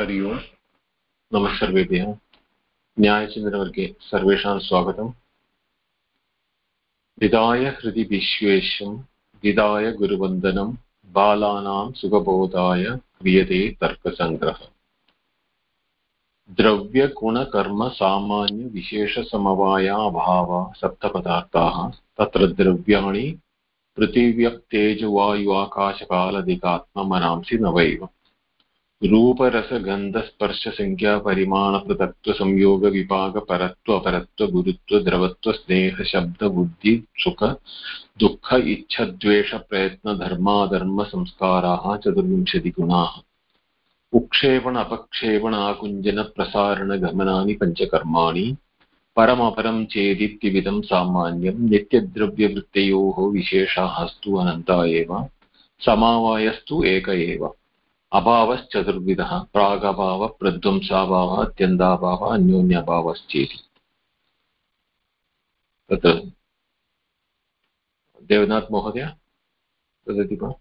हरि ओम् नमः सर्वेभ्यः न्यायचिन्तनवर्गे सर्वेषां स्वागतम्। विदाय हृदि विश्वेशं विदाय गुरुवन्दनं बालानां सुखबोधाय क्रियते तर्कसङ्ग्रहः। द्रव्यगुणकर्मसामान्यविशेषसमवायाभाव सप्तपदार्थाः, तत्र द्रव्याणि पृथिव्यप्तेजुवायुवाकाशकालदिकात्ममनांसि नवैव रूपरसगन्धस्पर्शसंज्ञापरिमाणपृथक्त्वसंयोगविभागपरत्व अपरत्व गुरुत्व द्रवत्व स्नेह शब्द बुद्धि सुख दुःख इच्छद्वेषप्रयत्नधर्माधर्मसंस्काराः चतुर्विंशतिगुणाः उक्षेपण अपक्षेपण आकुञ्जनप्रसारणगमनानि पञ्चकर्माणि, परमपरं चेदित्यविधं सामान्यं, नित्यद्रव्यवृत्तयोः विशेषास्तु अनन्ता एव, समावायस्तु एक एव। अभावश्चतुर्विधः प्रागभावः प्रध्वंसाभावः अत्यन्ताभावः अन्योन्यभावश्चेति। तत् देवनाथ महोदय वदति वा?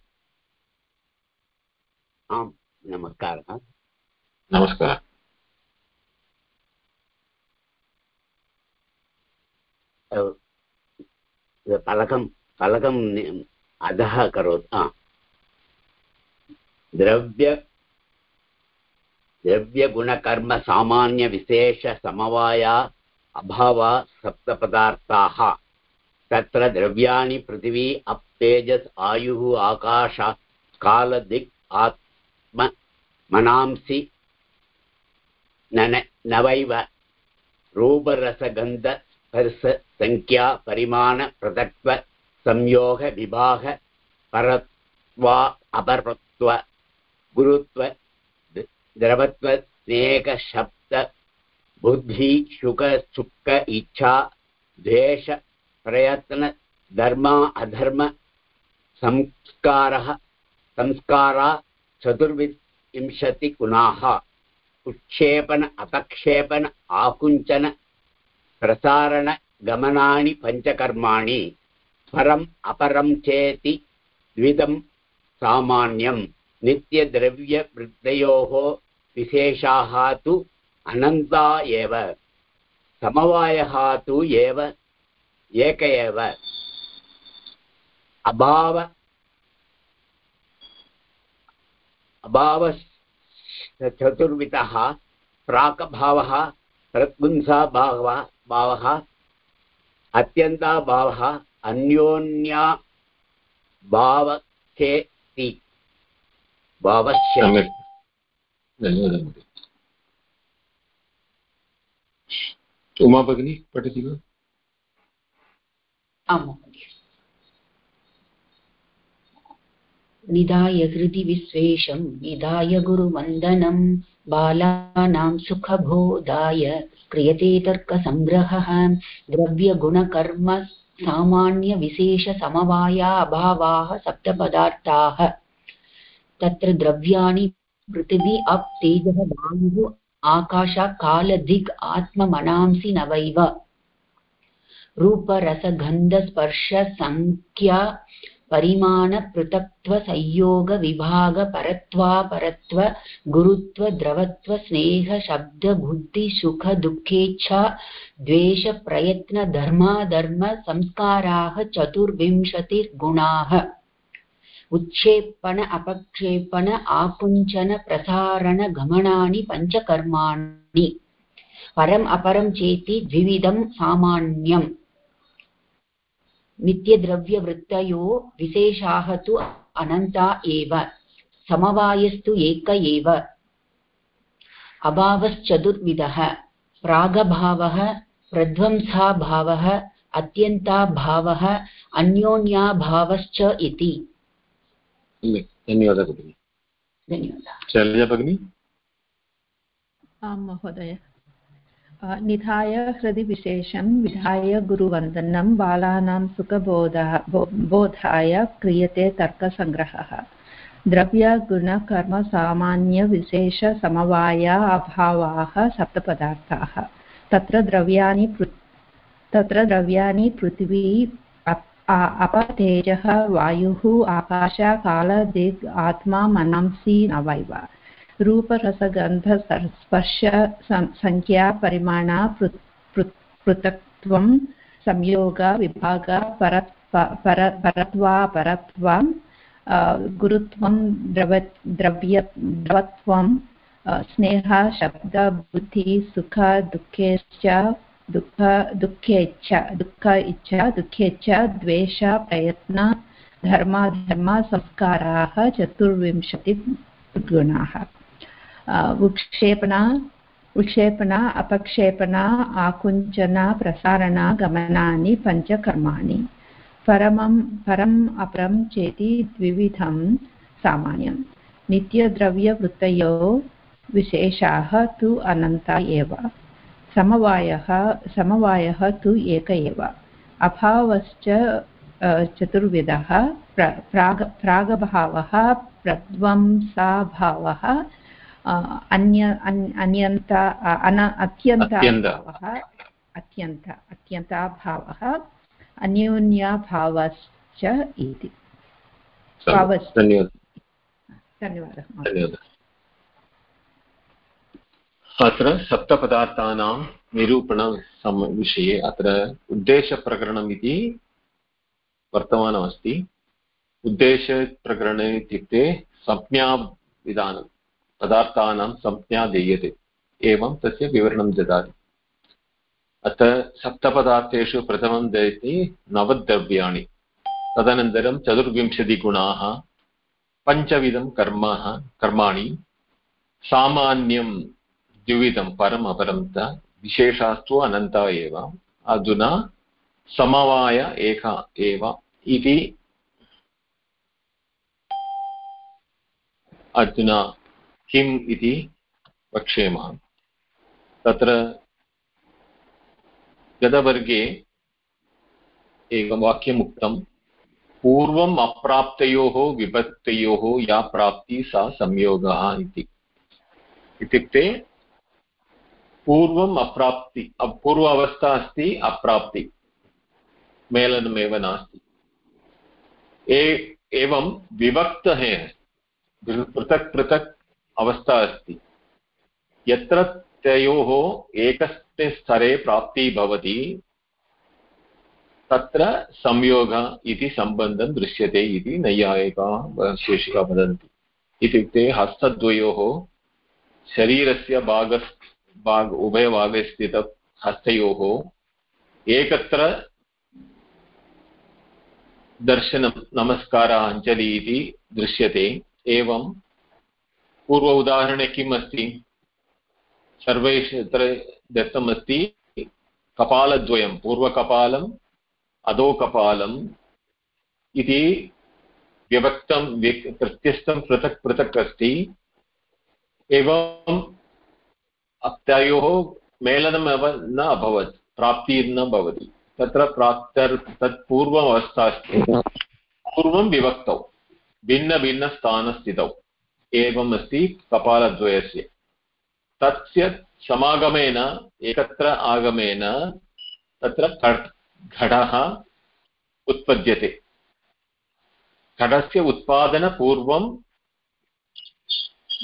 आम् नमस्कारः। नमस्कारः। फलकं फलकम् अधः करोतु। द्रव्य, द्रव्यगुणकर्मसामान्यविशेषसमवाया अभावा सप्तपदार्थाः। तत्र द्रव्याणि, पृथिवी अप् तेजस् आयुः, आकाश, कालदिक्, आत्म, मनांसि नवैव रूपरसगन्धस्पर्श सङ्ख्या परिमाण परत्वा, अपरत्व। गुरुत्व, द्रवत्व स्नेह शब्द, बुद्धि, शुक, सुख, इच्छा, द्वेष, प्रयत्न, धर्म, अधर्म, संस्कारः, संस्कारा, चतुर्विंशतिगुणाः उत्क्षेपण अपक्षेपण आकुञ्चन प्रसारणगमनानि पञ्चकर्माणि परम् अपरं चेति द्विधं सामान्यं नित्यद्रव्यवृद्धयोः विशेषाः तु अनन्ता एव। समवायः तु एव, एक एव। अभाव अभावश्चतुर्विधः प्राक्भावः प्रद्विंसाभावः भावः अत्यन्ताभावः अन्योन्या भावचेति भावस्य धन्यवादः। उमा भगिनी पठति वा आम् निधाय हृदि विश्वेशं निधाय गुरुवन्दनं बालानां सुखबोधाय क्रियते तर्कसङ्ग्रहः द्रव्यगुणकर्म सामान्यविशेषसमवाया अभावाः सप्तपदार्थाः। तत्र द्रव्याणि पृथिवी अप् तेजः वायुः आकाश कालदिग् आत्ममनांसि नवैव रूपरसगन्धस्पर्शसङ्ख्या परिमाणपृथक्त्वसंयोगविभागपरत्वापरत्व गुरुत्व द्रवत्व स्नेह शब्द बुद्धि सुख दुःखेच्छा द्वेषप्रयत्न धर्माधर्म संस्काराः चतुर्विंशतिर्गुणाः। उत्क्षेपण अपक्षेपण आकुञ्चन प्रसारण, गमनानि, पञ्चकर्माणि। परम् अपरं चेति द्विविधं सामान्यम्। नित्यद्रव्यवृत्तयो विशेषाः तु अनन्ता एव, समवायस्तु एक एव। अभावश्चतुर्विधः, प्रागभावः, प्रध्वंसाभावः, अत्यन्ताभावः, अन्योन्याभावश्च इति। धन्यवादः भगिनि धन्यवादः। शैलजा भगिनी आं महोदय। निधाय हृदि विशेषं विधाय गुरुवन्दनं बालानां सुखबोधः बोधाय क्रियते तर्कसङ्ग्रहः द्रव्यगुणकर्मसामान्यविशेषसमवाया अभावाः सप्तपदार्थाः। तत्र द्रव्याणि पृ तत्र द्रव्याणि पृथिवी अपतेजः वायुः आकाश काल दिग् आत्मा मनांसि नवैव। रूपरसगन्धस्पर्श सङ्ख्या परिमाण पृथक्त्वं संयोग विभाग परत् पर परत्वापरत्वं गुरुत्वं द्रव द्रव्य, द्रवत्वं स्नेह, शब्द, बुद्धि, सुख, दुःखेश्च दुःख, दुःखेच्छ, दुःख इच्छा, दुःखेच्छ, द्वेष, प्रयत्न धर्माधर्मसंस्काराः चतुर्विंशतिगुणाः विक्षेपणा विक्षेपणा, अपक्षेपणा, आकुञ्चन, प्रसारण, गमनानि, पञ्चकर्माणि। परमं, परम्, अपरं चेति द्विविधं सामान्यं नित्यद्रव्यवृत्तयो विशेषाः तु अनन्ता एव। समवायः समवायः तु एक एव। अभावश्च चतुर्विधः प्राग प्रागभावः प्रध्वंसाभावः अन्य अन्यन्त अन अत्यन्ताभावः अत्यन्त। अत्यन्ताभावः अन्योन्याभावश्च इति। धन्यवादः। धन्यवादः धन्यवादः। अत्र सप्तपदार्थानां निरूपणविषये अत्र उद्देशप्रकरणम् इति वर्तमानमस्ति। उद्देशप्रकरणे इत्युक्ते संज्ञाविधानं, पदार्थानां संज्ञा दीयते एवं तस्य विवरणं ददाति। अत्र सप्तपदार्थेषु प्रथमं दयति नवद्रव्याणि, तदनन्तरं चतुर्विंशतिगुणाः, पञ्चविधं कर्म, कर्माणि सामान्यं द्विविधं परम् अपरं च विशेषास्तु अनन्ता एव, अधुना समवाय एक एव इति अधुना किम् इति वक्ष्येम। तत्र गतवर्गे एकं वाक्यम् उक्तं पूर्वम् अप्राप्तयोः विभक्तयोः या प्राप्तिः सा संयोगः इति। इत्युक्ते पूर्वम् अप्राप्ति। पूर्व अवस्था अस्ति, अप्राप्ति। मेलनमेव नास्ति। एवं विभक्तः पृथक् पृथक् अवस्था अस्ति। यत्र तयोः एकस्मिन् स्तरे प्राप्तिः भवति, तत्र संयोग इति सम्बन्धं दृश्यते इति नैयायिकाः शेषिका वदन्ति। इत्युक्ते हस्तद्वयोः शरीरस्य भाग भाग उभयभागे स्थित हस्तयोः एकत्र दर्शनं, नमस्कारः अञ्जलि इति दृश्यते। एवं पूर्व उदाहरणे किम् अस्ति? सर्वैः दत्तमस्ति कपालद्वयं, पूर्वकपालम्, अधोकपालम् इति विभक्तं प्रत्यस्तं पृथक् पृथक् अस्ति। एवं तयोः मेलनमेव न अभवत् प्राप्तिर्न भवति। तत्र प्राप्तर् तत् पूर्ववस्था अस्ति पूर्वं विभक्तौ भिन्नभिन्नस्थानस्थितौ। एवम् अस्ति कपालद्वयस्य। तस्य समागमेन एकत्र आगमेन तत्र घटः उत्पद्यते। घटस्य उत्पादनपूर्वं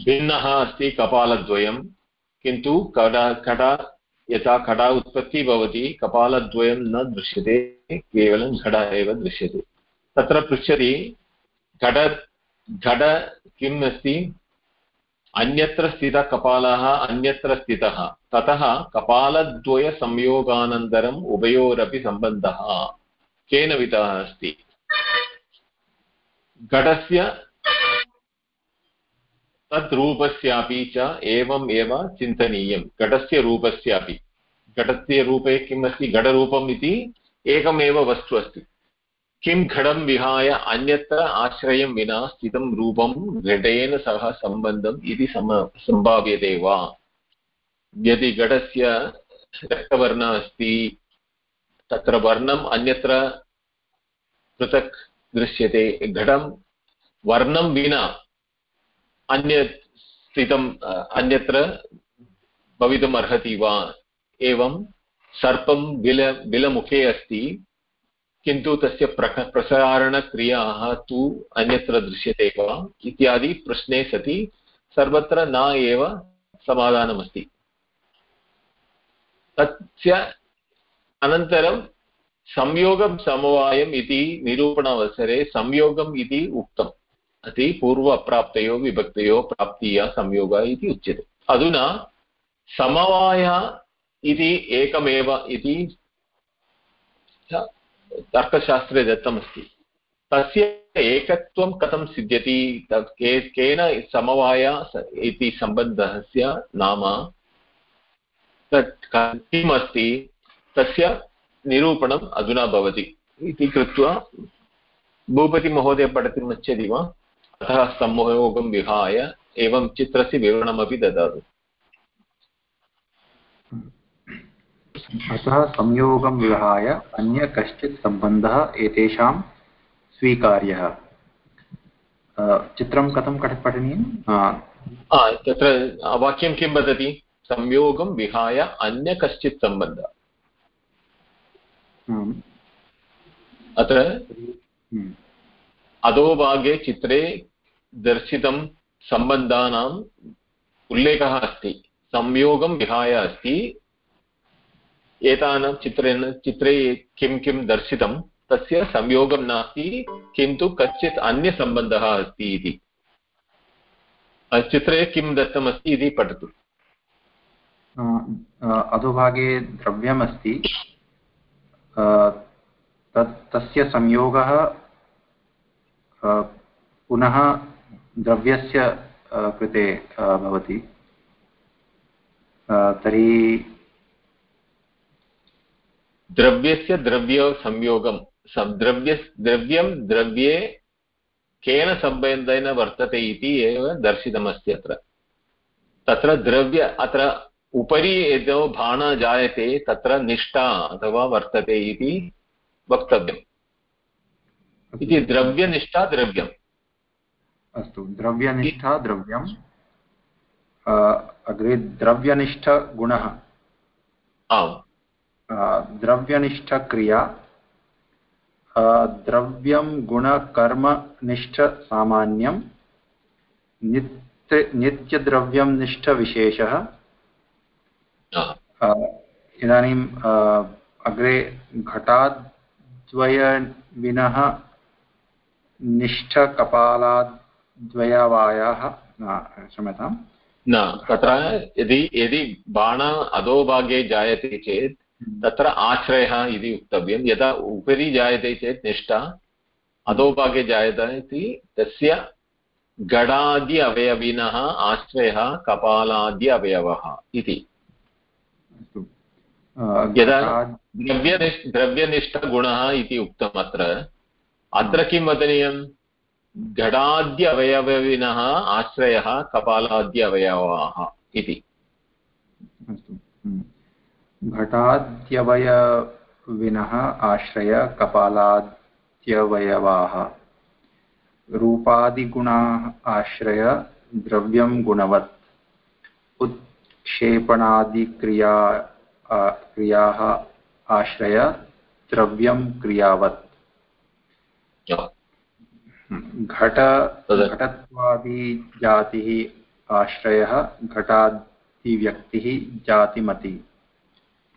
भिन्नः अस्ति कपालद्वयं किन्तु कड कड, यथा कड उत्पत्तिः भवति, कपालद्वयं न दृश्यते, केवलं घट एव दृश्यते। तत्र पृच्छति घट घट किम् अस्ति? अन्यत्र स्थितः कपालः अन्यत्र स्थितः। ततः कपालद्वयसंयोगानन्तरम् उभयोरपि सम्बन्धः। केन विधः अस्ति? घटस्य तद् रूपस्यापि च एवम् एव चिन्तनीयं घटस्य रूपस्यापि। घटस्य रूपे किम् अस्ति घटरूपम् इति एकमेव वस्तु अस्ति। किं घटं विहाय अन्यत्र आश्रयं विना स्थितं रूपं घटेन सह सम्बन्धम् इति सम, सम्भाव्यते वा? यदि घटस्य रक्तवर्णः अस्ति, तत्र वर्णम् अन्यत्र पृथक् दृश्यते। घटं वर्णं विना अन्य स्थितम् अन्यत्र भवितुम् अर्हति वा? एवं सर्पं बिल, बिलमुखे अस्ति, किन्तु तस्य प्रक, प्रसारणक्रियाः तु अन्यत्र दृश्यते वा? इत्यादि प्रश्ने सति, सर्वत्र न एव समाधानमस्ति। तस्य अनन्तरं संयोगं समवायम् इति निरूपणावसरे संयोगम् इति उक्तम्। अति पूर्वप्राप्तयो, विभक्तयो, प्राप्तीय, संयोगः इति उच्यते। अधुना समवाय इति एकमेव इति तर्कशास्त्रे दत्तमस्ति। तस्य एकत्वं कथं सिद्ध्यति? के, केन समवाय इति सम्बन्धस्य नाम? तत् किम् अस्ति तस्य निरूपणम् अधुना भवति इति कृत्वा भूपतिमहोदय पठितुम् इच्छति वा? अतः संयोगं विहाय एवं चित्रस्य विवरणमपि ददातु। अतः संयोगं विहाय अन्य कश्चित् सम्बन्धः एतेषां स्वीकार्यः। चित्रं कथं पठनीयं तत्र वाक्यं किं वदति? संयोगं विहाय अन्य कश्चित् सम्बन्धः। अत्र अधोभागे चित्रे दर्शितं सम्बन्धानाम् उल्लेखः अस्ति। संयोगं विहाय अस्ति। एतानां चित्रेण चित्रे किं किं दर्शितं, तस्य संयोगं नास्ति, किन्तु कश्चित् अन्यसम्बन्धः अस्ति इति। चित्रे किं दत्तमस्ति इति पठतु। अधोभागे द्रव्यमस्ति। तत् तस्य संयोगः पुनः द्रव्यस्य कृते भवति। तर्हि द्रव्यस्य द्रव्यसंयोगं द्रव्य, द्रव्यं द्रव्ये केन सम्बन्धेन वर्तते इति एव दर्शितमस्ति अत्र। तत्र द्रव्य, अत्र उपरि यदो भाणः जायते, तत्र निष्ठा अथवा वर्तते इति वक्तव्यम्। इति द्रव्यनिष्ठा द्रव्यम्। अस्तु द्रव्यनिष्ठा द्रव्यम् अग्रे द्रव्यनिष्ठगुणः। द्रव्यनिष्ठक्रिया द्रव्यं गुणकर्मनिष्ठसामान्यं नित्य नित्यद्रव्यं निष्ठविशेषः इदानीम् अग्रे घटाद्वयविनः निष्ठकपालाद्वयवायाः क्षम्यताम्। न तत्र यदि यदि बाण अधोभागे जायते चेत् तत्र आश्रयः इति वक्तव्यं यदा उपरि जायते चेत् निष्ठा अधोभागे जायते इति तस्य गडादि अवयविनः आश्रयः कपालादि अवयवः इति। यदा द्रव्यनिष्ठ द्रव्यनिष्ठगुणः इति उक्तम् अत्र अत्र किं वदनीयं घटाद्य अवयवविनः आश्रयः कपालाद्य अवयवाः इति घटाद्यवयविनः आश्रय कपालाद्यवयवाः। रूपादिगुणाः आश्रय द्रव्यं गुणवत्। उत्क्षेपणादिक्रिया क्रियाः आश्रय द्रव्यं क्रियावत्। घट घटत्वादिजातिः आश्रयः घटादिव्यक्तिः जातिमति।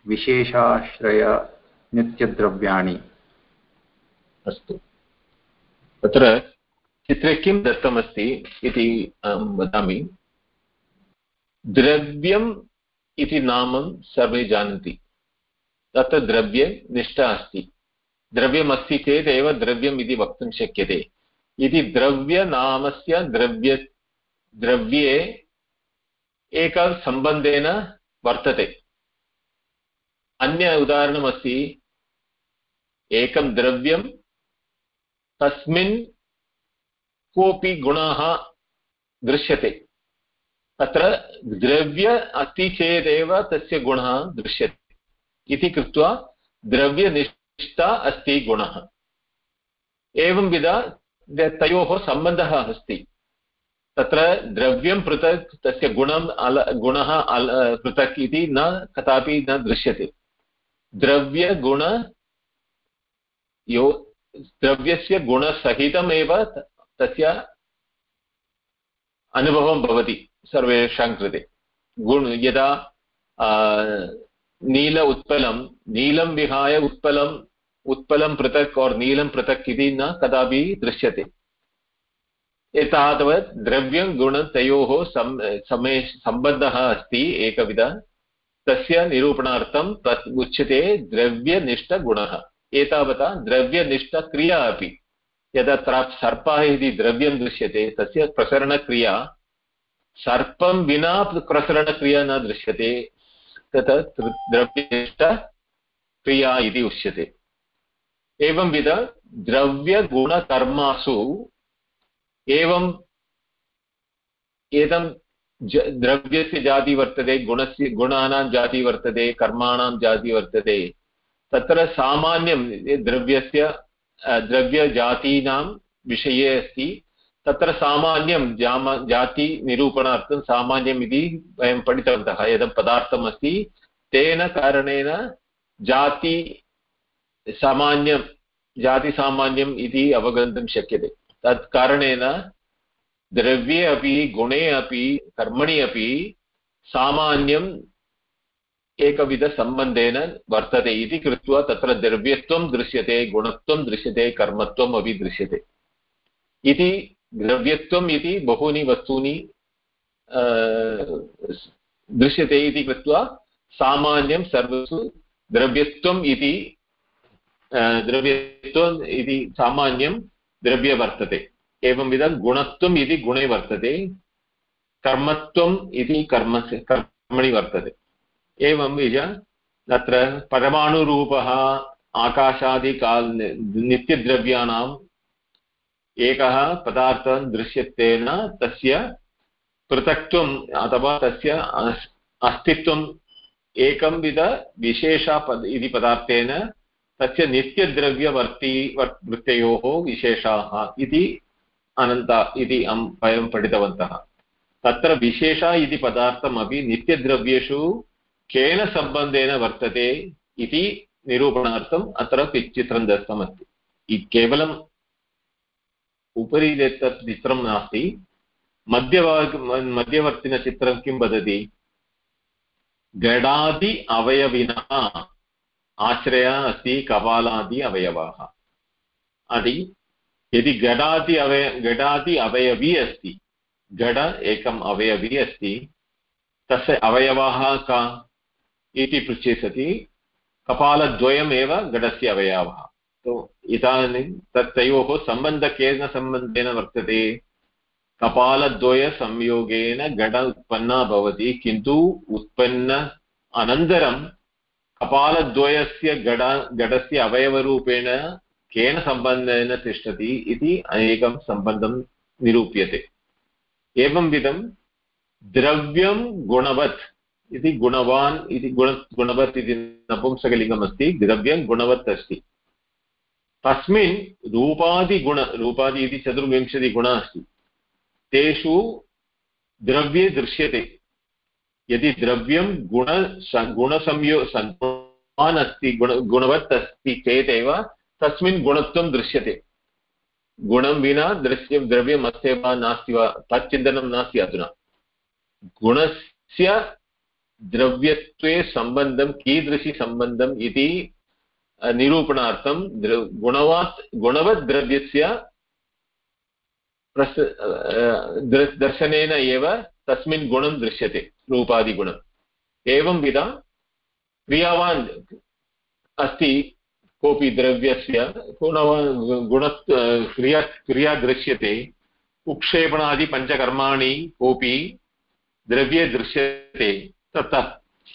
विशेषाश्रय नित्यद्रव्याणि। अस्तु। तत्र चित्रे किं दत्तमस्ति इति अहं वदामि। द्रव्यम् इति नामं सर्वे जानन्ति। तत्र द्रव्ये निष्ठा अस्ति। द्रव्यमस्ति चेदेव द्रव्यम् इति वक्तुं शक्यते। इति द्रव्यनामस्य द्रव्य, द्रव्ये एकसम्बन्धेन वर्तते। अन्य उदाहरणमस्ति, एकं द्रव्यं तस्मिन् कोऽपि गुणः दृश्यते। तत्र द्रव्य अस्ति चेदेव तस्य गुणः दृश्यते। इति कृत्वा द्रव्यनिष्ठा अस्ति गुणः। एवंविध तयोः सम्बन्धः अस्ति। तत्र द्रव्यं पृथक्, तस्य गुणम् अल, गुणः अल, पृथक् इति न, कदापि न दृश्यते। द्रव्यगुण यो, द्रव्यस्य गुणसहितमेव तस्य अनुभवं भवति सर्वेषां कृते। गुण, यदा नील उत्पलं, नीलं विहाय उत्पलम् उत्पलं पृथक् और् नीलं पृथक् इति न कदापि दृश्यते। एतावत् द्रव्यं गुणतयोः समे सम्बन्धः अस्ति एकविध। तस्य निरूपणार्थं तत् उच्यते द्रव्यनिष्ठगुणः। एतावता द्रव्यनिष्ठक्रिया अपि। यदा सर्पः इति द्रव्यं दृश्यते, तस्य प्रसरणक्रिया। सर्पं विना प्रसरणक्रिया न दृश्यते। तत् द्रव्यनिष्ठक्रिया इति उच्यते। एवंविध द्रव्यगुणकर्मासु एवम् एतं द्रव्यस्य जाति वर्तते, गुणस्य, गुणानां जाति वर्तते, कर्माणां जाति वर्तते। तत्र सामान्यं द्रव्यस्य द्रव्यजातीनां विषये अस्ति। तत्र सामान्यं जाम जातिनिरूपणार्थं सामान्यम् इति वयं पठितवन्तः। यदं पदार्थम् अस्ति तेन कारणेन जाति सामान्यं, जातिसामान्यम् इति अवगन्तुं शक्यते। तत् द्रव्ये अपि, गुणे अपि, कर्मणि अपि सामान्यम् एकविधसम्बन्धेन वर्तते इति कृत्वा तत्र द्रव्यत्वं दृश्यते, गुणत्वं दृश्यते, कर्मत्वम् अपि दृश्यते। इति द्रव्यत्वम् इति बहूनि वस्तूनि दृश्यते इति कृत्वा सामान्यं सर्वसु द्रव्यत्वम् इति द्रव्यत्वम् इति सामान्यं द्रव्ये वर्तते एवंविधं गुणत्वम् इति गुणे वर्तते कर्मत्वम् इति कर्मस्य कर्मणि वर्तते एवं विज तत्र परमाणुरूपः आकाशादिकाल् नित्यद्रव्याणाम् एकः पदार्थः दृश्यतेन तस्य पृथक्त्वम् अथवा तस्य अस्तित्वम् एकं विध विशेषपद इति पदार्थेन तस्य नित्यद्रव्यवर्ति वृत्तयोः विशेषाः इति अनन्त, इति वयं पठितवन्तः। तत्र विशेष इति पदार्थमपि नित्यद्रव्येषु केन सम्बन्धेन वर्तते इति निरूपणार्थम् अत्र चित्रं दत्तमस्ति केवलम् उपरि तत् चित्रं नास्ति, मध्यभाग मध्यवर्तिनचित्रं किं वदति? गडादि अवयविनः आश्रय अस्ति, कपालादि, अवयवाः। अदि यदि घटादि अवय घटादि अवयवी अस्ति घट एकम् अवयवी अस्ति, तस्य अवयवाः का इति पृच्छे सति कपालद्वयमेव घटस्य अवयवः। तो इदानीं तत् तयोः सम्बन्धः केन सम्बन्धेन वर्तते? कपालद्वयसंयोगेन घट उत्पन्ना भवति, किन्तु उत्पन्न अनन्तरं कपालद्वयस्य गड, गडस्य अवयवरूपेण केन सम्बन्धेन तिष्ठति इति एकं सम्बन्धं निरूप्यते। एवं विधं द्रव्यं गुणवत् इति गुणवान् इति गुण, गुणवत् इति नपुंसकलिङ्गमस्ति, द्रव्यं गुणवत् अस्ति। तस्मिन् रूपादिगुण, रूपादि इति चतुर्विंशतिगुणः अस्ति। तेषु द्रव्ये दृश्यते। यदि द्रव्यं गुण गुणसंयो गुणवान् अस्ति गुण गुणवत् अस्ति चेदेव तस्मिन् गुणत्वं दृश्यते। गुणं विना दृश्यं द्रव्यम् अस्ति वा नास्ति वा तच्चिन्तनं नास्ति अधुना। गुणस्य द्रव्यत्वे सम्बन्धं, कीदृशी सम्बन्धम् इति निरूपणार्थं गुणवात् गुणवत् द्रव्यस्य प्रस् दर्शनेन एव तस्मिन् गुणं दृश्यते। रूपादिगुणम् एवं विध क्रियावान् अस्ति, कोऽपि द्रव्यस्य गुण क्रिया क्रिया दृश्यते उक्षेपणादिपञ्चकर्माणि कोऽपि द्रव्ये दृश्यते, तत्र,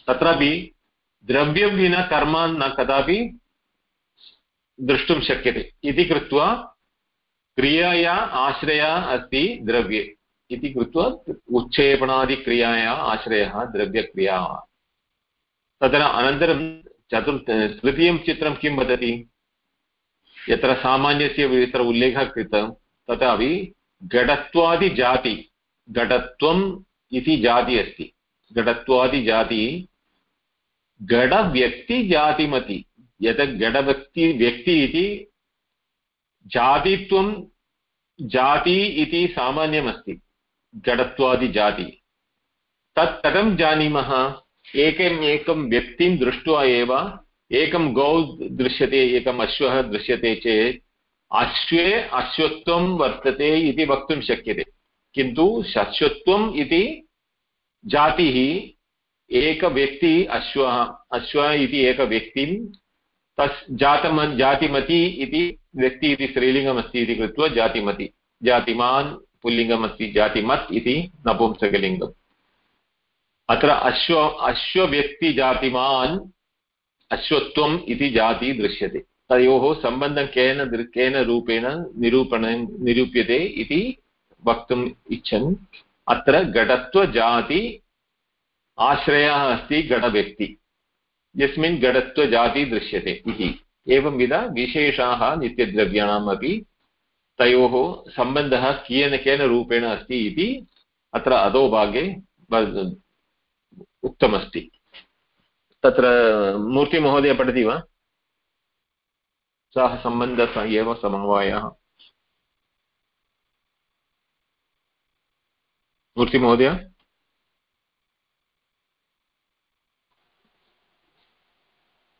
तत्रापि द्रव्यं विना कर्म न कदापि द्रष्टुं शक्यते। इति कृत्वा क्रियाया, आश्रया अस्ति द्रव्ये। इति कृत्वा उत्क्षेपणादिक्रियाया आश्रयः, द्रव्यक्रिया। तत्र अनन्तरं चतुर् तृतीयं चित्रं किं वदति? यत्र सामान्यस्य यत्र उल्लेखः कृतः, तथापि घटत्वादिजाति, घटत्वम् इति जाति अस्ति। घटत्वादिजाति, घटव्यक्तिजातिमति, यत् घटव्यक्ति, व्यक्ति इति जातित्वं जाति इति सामान्यमस्ति। जडत्वादिजाति तत् कथं जानीमः? एकम् एकं व्यक्तिं दृष्ट्वा एव, एकं गौ दृश्यते, एकम् अश्वः दृश्यते चेत्, अश्वे अश्वत्वं वर्तते इति वक्तुं शक्यते। किन्तु शश्वत्वम् इति जातिः एकव्यक्ति अश्वः अश्वः इति एकव्यक्तिं तस् जातम, जातिमति इति व्यक्ति इति स्त्रीलिङ्गमस्ति इति कृत्वा जातिमति, जातिमान् पुल्लिङ्गमस्ति जातिमत् इति नपुंसकलिङ्गम्। अत्र अश्व, अश्वव्यक्तिजातिमान् अश्वत्वम् इति जाति दृश्यते। तयोः सम्बन्धं केन केन रूपेण निरूपणं, निरूप्यते इति वक्तुम् इच्छन्। अत्र घटत्वजाति आश्रयः अस्ति घटव्यक्ति। यस्मिन् घटत्वजाति दृश्यते इति। एवंविध विशेषाः नित्यद्रव्याणाम् तयोः सम्बन्धः कियन केन रूपेण अस्ति इति अत्र अधोभागे उक्तमस्ति। तत्र मूर्तिमहोदय पठति वा? सः सम्बन्धः एव समवायः मूर्तिमहोदय?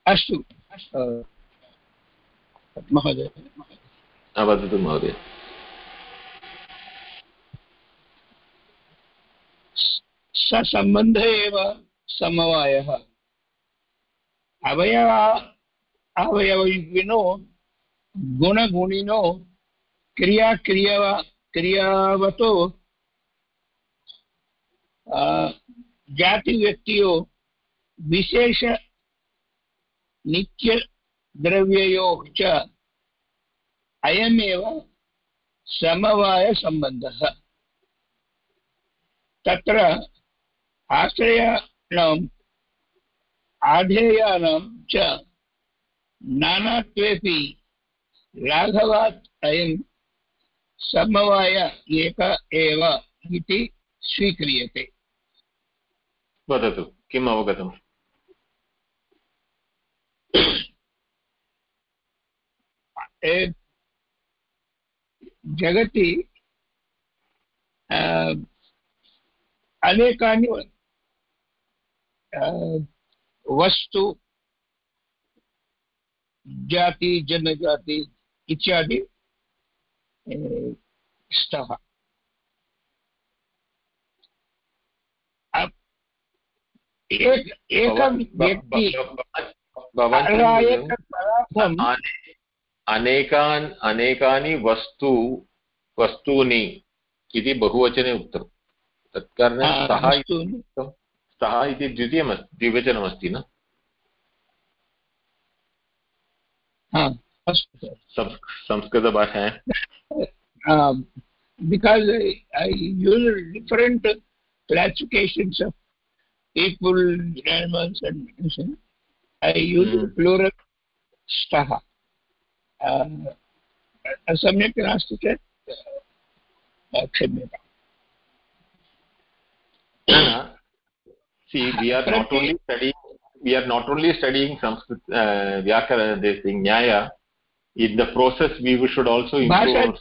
अस्तु। महोदय। वदतु महोदय। ससम्बन्ध एव समवायः। अवयव अवयविनो गुणगुणिनो क्रियाक्रियव क्रियावतो जातिव्यक्तियो विशेष नित्यद्रव्ययोः च अयमेव समवायसम्बन्धः तत्र आश्रयाणाम् आधेयानां च नानात्वेपि लाघवात् अयं समवाय एक एव इति स्वीक्रियते। वदतु किम् अवगतम् जगति अनेकानि वस्तु जाति जनजाति इत्यादि स्तः एक एकं व्यक्ति अनेकान् अनेकानि वस्तु वस्तूनि इति बहुवचने उक्तं। तत्कारणे सः सः इति द्वितीयमस्ति द्विवचनमस्ति न? संस्कृतभाषायां। बिकास् ऐ सम्यक् नास्ति चेत् क्षम्यताम् see we are not only studying we are not only studying sanskrit uh, vyakara this thing nyaya in the process we should also improve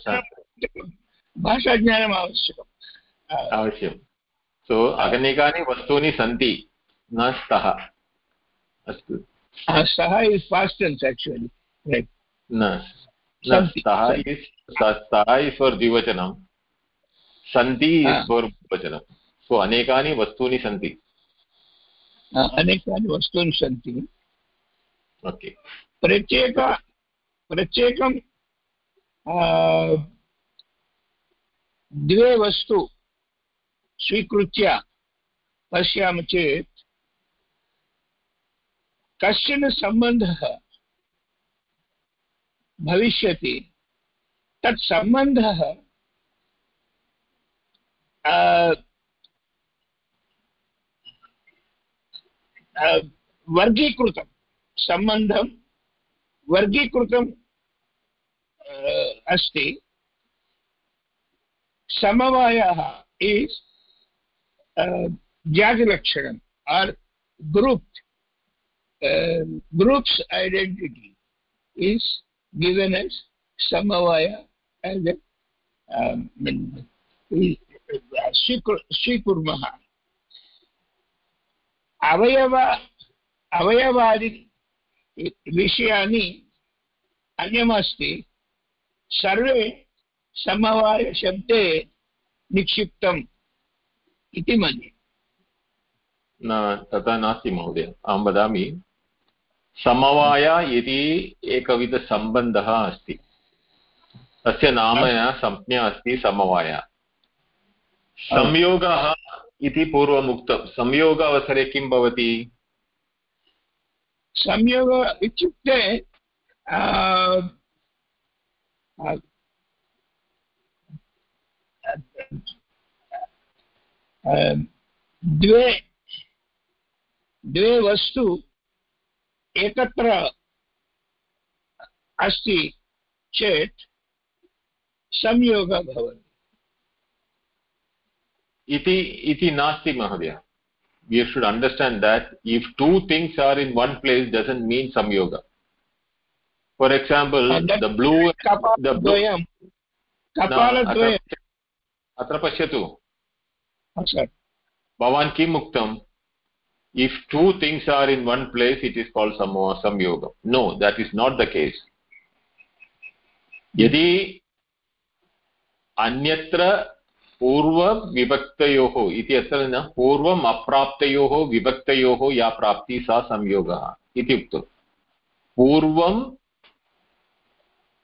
अवश्यं सो अनेकानि वस्तूनि सन्ति न स्तः अस्तु सः इस् पास्ट् टेन्स् आक्चुलि न स्तः इस् स्तः इस् फार् द्विवचनं सन्ति इस् फार् बहुवचनं सो अनेकानि वस्तूनि सन्ति। अनेकानि वस्तूनि सन्ति। ओके प्रत्येक प्रत्येकं द्वे वस्तु स्वीकृत्य पश्यामः चेत् कश्चन सम्बन्धः भविष्यति। तत् सम्बन्धः वर्गीकृतं। सम्बन्धं वर्गीकृतं अस्ति। समवायः is जातिलक्षणम्, or, group group's identity is given as samavaya as a um, स्वीकुर् स्वीकुर्मः अवयव अवयवादि विषयानि अन्यमस्ति सर्वे समवायशब्दे निक्षिप्तम् इति मन्ये न तथा नास्ति महोदय अहं वदामि समवाय इति एकविधसम्बन्धः अस्ति। तस्य नाम संज्ञा अस्ति समवाय। संयोगः इति पूर्वम् उक्तं संयोग किं भवति? संयोग इत्युक्ते द्वे द्वे वस्तु एकत्र अस्ति चेत् संयोगः भवति इति इति नास्ति महोदय you should understand that if two things are in one place doesn't mean samyoga for example the blue the blue अत्र पश्यतु भवान् किम् उक्तम् if two things are in one place, it is called samyoga no, that is not the case. यदि अन्यत्र पूर्वविभक्तयोः इति अत्र न पूर्वम् अप्राप्तयोः विभक्तयोः या प्राप्ति सा संयोगः इति उक्तं पूर्वं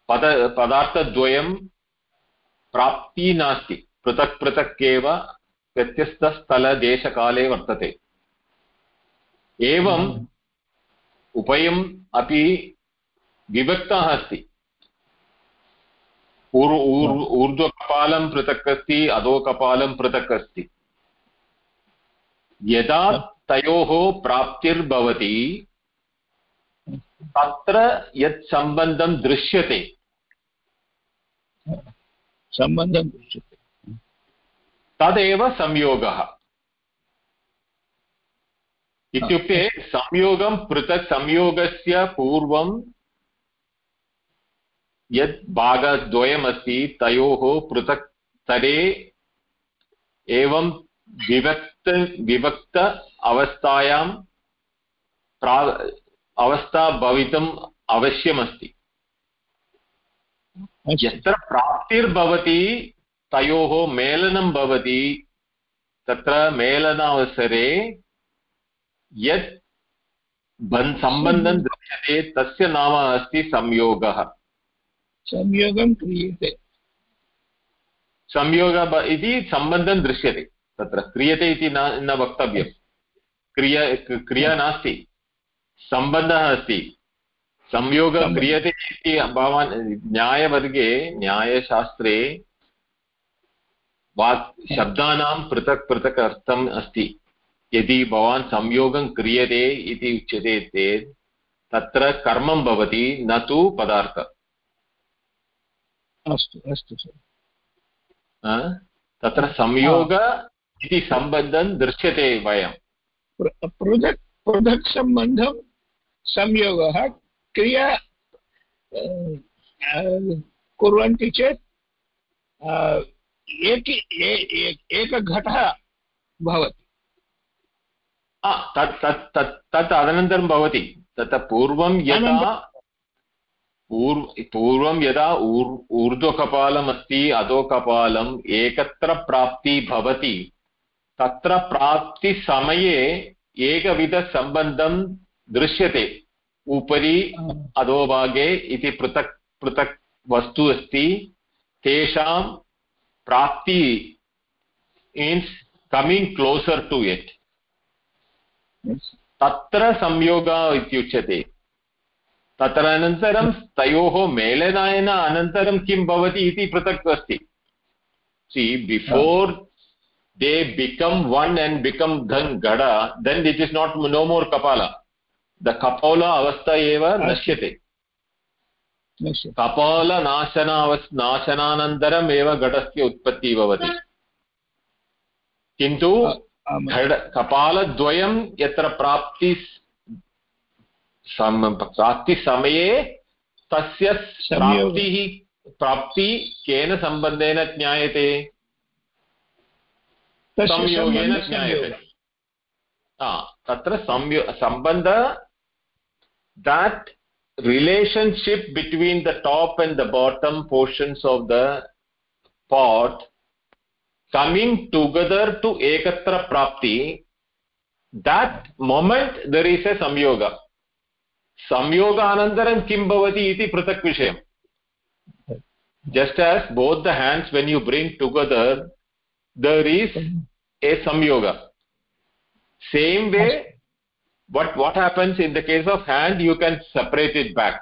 पद पदार्थद्वयं प्राप्तिः नास्ति पृथक् पृथक् एव व्यत्यस्तस्थलदेशकाले वर्तते एवम् उभयम् अपि विभक्तः अस्ति। ऊर्ध्वकपालं पृथक् अस्ति अधोकपालं पृथक् अस्ति। यदा तयोः प्राप्तिर्भवति तत्र यत् सम्बन्धं दृश्यते। सम्बन्धं दृश्यते। तदेव संयोगः। इत्युक्ते संयोगं पृथक् संयोगस्य पूर्वं यत् भागद्वयमस्ति तयोः पृथक् स्तरे एवं विभक्त विभक्त अवस्थायां प्रा अवस्था भवितुम् अवश्यमस्ति। यत्र प्राप्तिर्भवति तयोः मेलनं भवति तत्र मेलनावसरे यत् सम्बन्धं दृश्यते तस्य नाम अस्ति संयोगः। संयोगं क्रियते। संयोग इति सम्बन्धं दृश्यते तत्र क्रियते इति न न वक्तव्यं। क्रिया क्रिया नास्ति सम्बन्धः अस्ति। संयोगः क्रियते इति भवान् न्यायवर्गे न्यायशास्त्रे वाक् शब्दानां पृथक् पृथक् अर्थम् अस्ति। यदि भवान् संयोगं क्रियते इति उच्यते चेत् तत्र कर्मं भवति न तु पदार्थः। अस्तु अस्तु तत्र संयोग इति सम्बन्धं दृश्यते वयं। पृथक् पृथक् सम्बन्धं संयोगः क्रिया कुर्वन्ति चेत् एकी एकघटः भवति। तत् तत् तत् तत् अनन्तरं भवति। तत् पूर्वं यदा पूर्व पूर्वं यदा ऊर् ऊर्ध्वकपालमस्ति अधोकपालम् एकत्र प्राप्ति भवति तत्र प्राप्तिसमये एकविधसम्बन्धं दृश्यते। उपरि अधोभागे इति पृथक् पृथक् वस्तु अस्ति। तेषां प्राप्ति means coming closer to it तत्र संयोगः इत्युच्यते तत्र अनन्तरं तयोः मेलनायन अनन्तरं किं भवति इति पृथक् अस्ति। See before they become one and become then गड then it is not no more kapala the कपोल अवस्था एव नश्यते कपालनाशनावस् नाशनानन्तरम् एव घटस्य उत्पत्तिः भवति किन्तु कपालद्वयं यत्र प्राप्ति प्राप्तिसमये तस्य प्राप्तिः प्राप्ति केन सम्बन्धेन ज्ञायते संयोगेन ज्ञायते तत्र संयो सम्बन्ध that relationship between the top and the bottom portions of the pot coming together to ekatra prapti that moment there is a samyoga samyoga anantaram kim bhavati iti pratak vishayam just as both the hands when you bring together there is a samyoga same way but what happens in the case of hand you can separate it back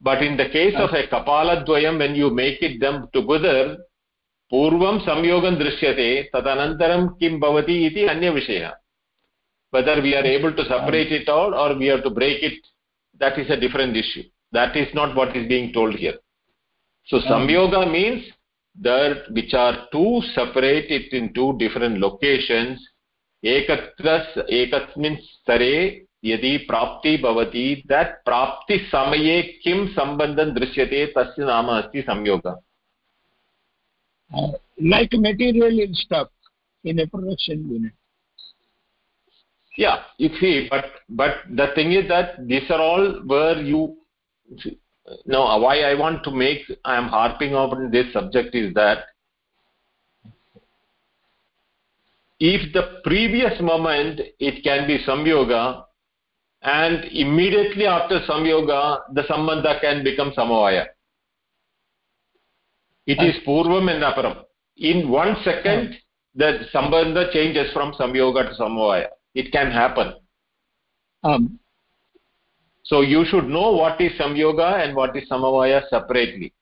but in the case of a kapala dvayam when you make it them together पूर्वं संयोगं दृश्यते, तदनन्तरं किं भवति इति अन्यविषयः। Whether we are able to separate it out or we are to break it that is a different issue that is not what is being told here so samyoga means there which are to separate it into different locations एकत्र एकस्मिन् स्तरे यदि प्राप्ति भवति that प्राप्तिसमये किं सम्बन्धं दृश्यते तस्य नाम अस्ति संयोगः Like material in stock in a production unit. yeah you see but but the thing is that these are all where you no why i want to make i am harping on this subject is that if the previous moment it can be samyoga and immediately after samyoga the sambandha can become samavaya it is purvam and aparam. In one second the sambandha changes from samyoga to samavaya it can happen. Um, so you should know what is samyoga and what is samavaya separately.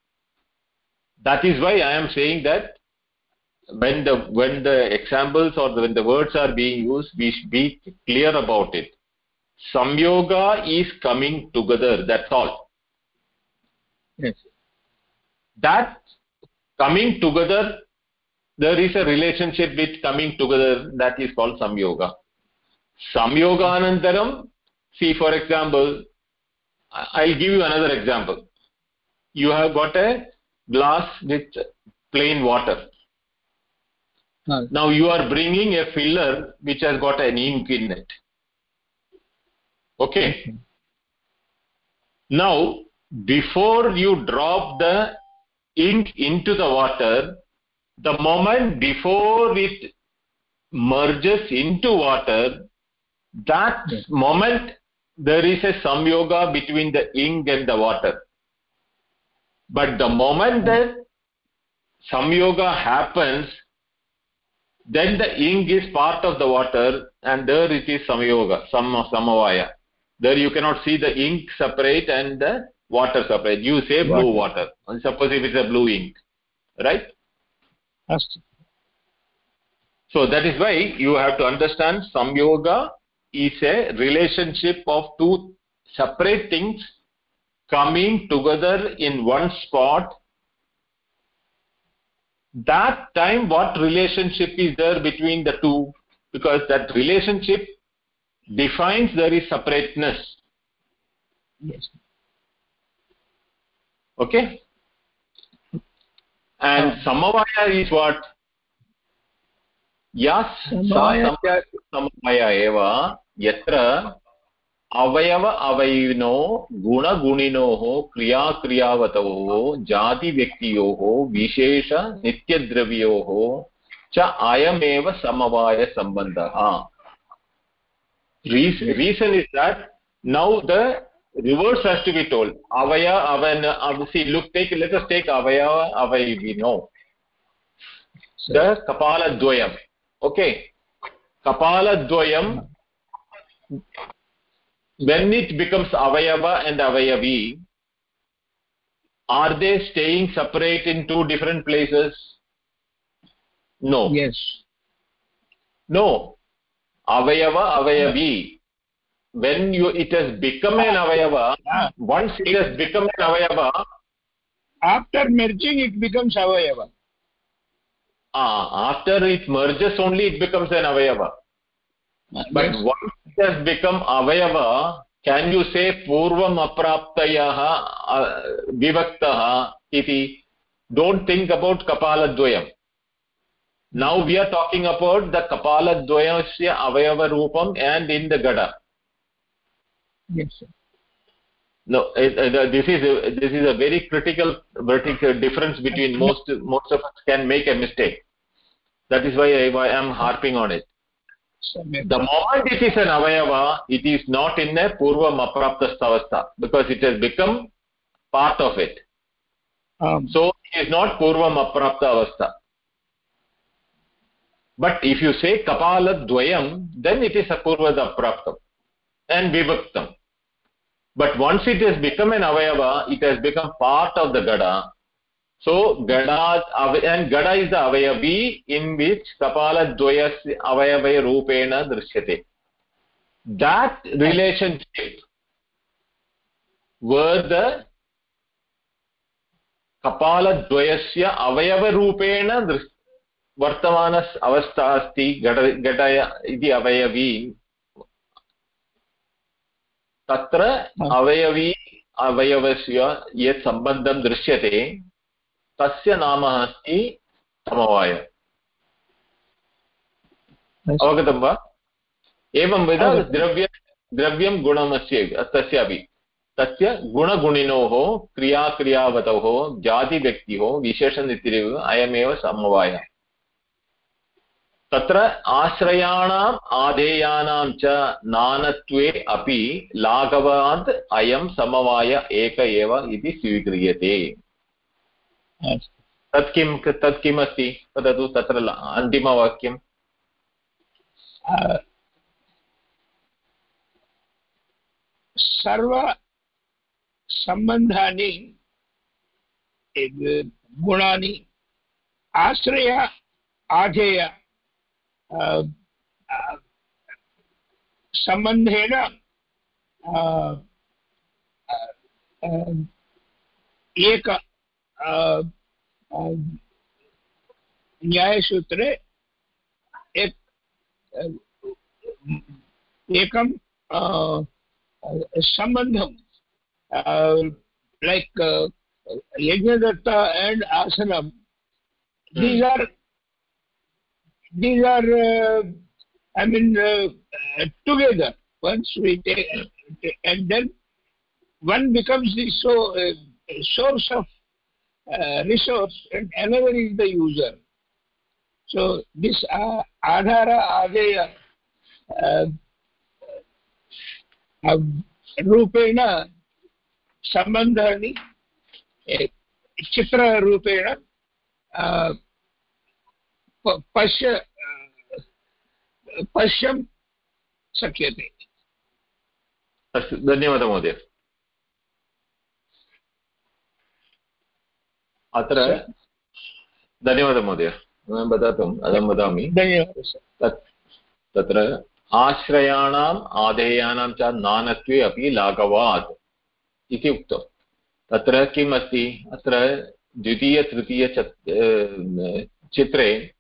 That is why i am saying that when the when the examples or when the words are being used we should be clear about it. Samyoga is coming together. That's all. Yes. that coming together there is a relationship with coming together that is called samyoga. Samyoga anantaram see for example I- i'll give you another example. You have got a glass with plain water. Uh, now you are bringing a filler which has got an ink in it. Okay. Now before you drop the ink into the water the moment before it merges into water that Yes. moment there is a samyoga between the ink and the water. But the moment hmm. that samyoga happens then the ink is part of the water and there it is samyoga sam samavaya. There you cannot see the ink separate and the water supply. You say blue water, suppose if it's a blue ink right? Yes. so that is why you have to understand samyoga is a relationship of two separate things coming together in one spot. That time what relationship is there between the two? Because that relationship defines there is separateness. Yes. Okay and samavaya is what yes Samavaya- samavaya eva yatra अवयव अवयविनो गुणगुणिनोः क्रियाक्रियावतोः जातिव्यक्तियोः विशेष नित्यद्रव्योः च अयमेव समवायसम्बन्धः reason is that now the reverse has to be told. Avaya avan uh, see look take let us take avaya avayavino the kapala dvayam. Okay. Kapala dvayam when it becomes avayava and avayavi are they staying separate in two different places? No. Yes. No. Avayava avayavi when you it has become an avayava Ah. once it has become an avayava after merging it becomes avayava ah, after it merges only it becomes an avayava but yes. once it has become avayava can you say purvam apraptayah uh, vivaktah iti don't think about kapala dvayam now we are talking about the kapala dvayasya avayava roopam and in the gada Yes, sir. No, uh, this is a, this is a very critical vertical difference between most most of us can make a mistake. That is why I, why I am harping on it. The moment it is an avayava, it is not in a purva mapraptastavastha because it has become part of it. Um. So it is not purvam aprapta avastha. But if you say kapala dvayam, then it is a purva apraptam and vivaktam. but once it has become an avayava it has become part of the gada so gada and gada is the avayavi in which kapala dvayasya avayavaya rupena drishyate that relationship where the कपालद्वयस्य अवयवरूपेण दृश् वर्तमान अवस्था अस्ति घट घटय इति अवयवी तत्र अवयवी अवयवस्य यत् सम्बन्धं दृश्यते तस्य नाम अस्ति समवाय। अवगतं वा? एवं विध द्रव्य द्रव्यं गुणमस्य तस्यापि। तस्य गुणगुणिनोः क्रियाक्रियावतोः जातिव्यक्तियोः विशेषनित्येव अयमेव समवायः। तत्र आश्रयाणाम् आधेयानां च नानत्वे अपि लाघवात् अयं समवाय एक एव इति स्वीक्रियते। तत् किं तत् किमस्ति वदतु तत्र ला- अन्तिमवाक्यं सर्व गुणानि आश्रय आधेय सम्बन्धेन एक न्यायसूत्रे एक एकं सम्बन्धं like Yajnadatta and asanam these are these are uh, i mean uh, uh, together once we take and then one becomes the so uh, source of uh, resource and another is the user so this uh, adhara adeya uh, uh, रूपेण सम्बन्धानि ए, चित्ररूपेण अ, प- पश्य पश्यं शक्यते। अस्तु धन्यवादः महोदय। अत्र धन्यवादः महोदय। अहं वदातुम् अहं वदामि। तत्र आश्रयाणाम् आधेयानां च नानत्वे अपि लाघवात् इति उक्तं। तत्र किम् अस्ति? अत्र द्वितीयतृतीय चित्रे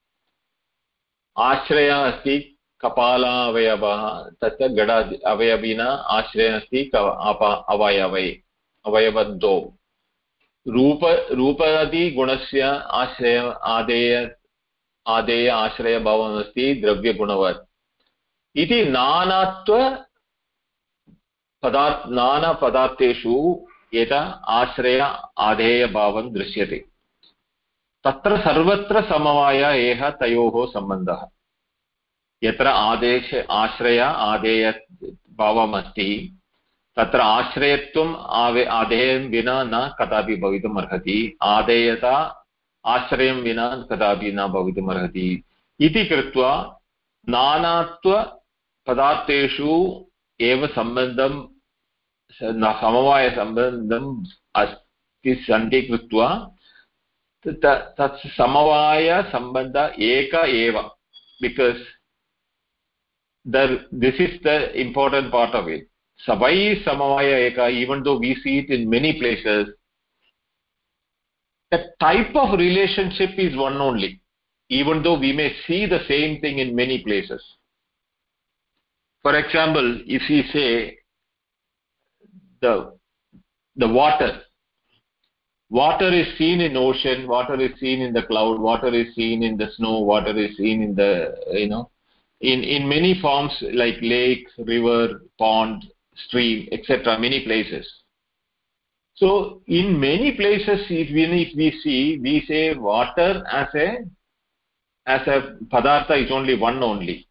आश्रयः अस्ति कपालावयवः, तत्र गडा अवयविना आश्रयः अस्ति अवयवै, अवयवद्वौ। रूप रूपादिगुणस्य आश्रय, आदेय आदेय आश्रयभावमस्ति द्रव्यगुणवत्। इति नानात्व पदार्थ नानापदार्थेषु यथा आश्रय आधेयभावं दृश्यते। तत्र सर्वत्र समवाय एह तयोः सम्बन्धः। यत्र आदेश, आश्रय आदेयभावमस्ति तत्र आश्रयत्वम् आवे आधेयं विना न कदापि भवितुम् अर्हति। आधेयता आश्रयं विना कदापि न भवितुम् अर्हति। इति कृत्वा नानात्वपदार्थेषु एव सम्बन्धं समवायसम्बन्धम् अस्ति, सन्ति कृत्वा त- तत् समवायसम्बन्ध एक एव because the this is the important part of it so why is samavaya eka even though we see it in many places the type of relationship is one only even though we may see the same thing in many places for example if we say the the water water is seen in ocean water is seen in the cloud water is seen in the snow water is seen in the you know in in many forms like lake river pond stream etc many places. So in many places if we, if we see we say water as a as a padartha is only one only.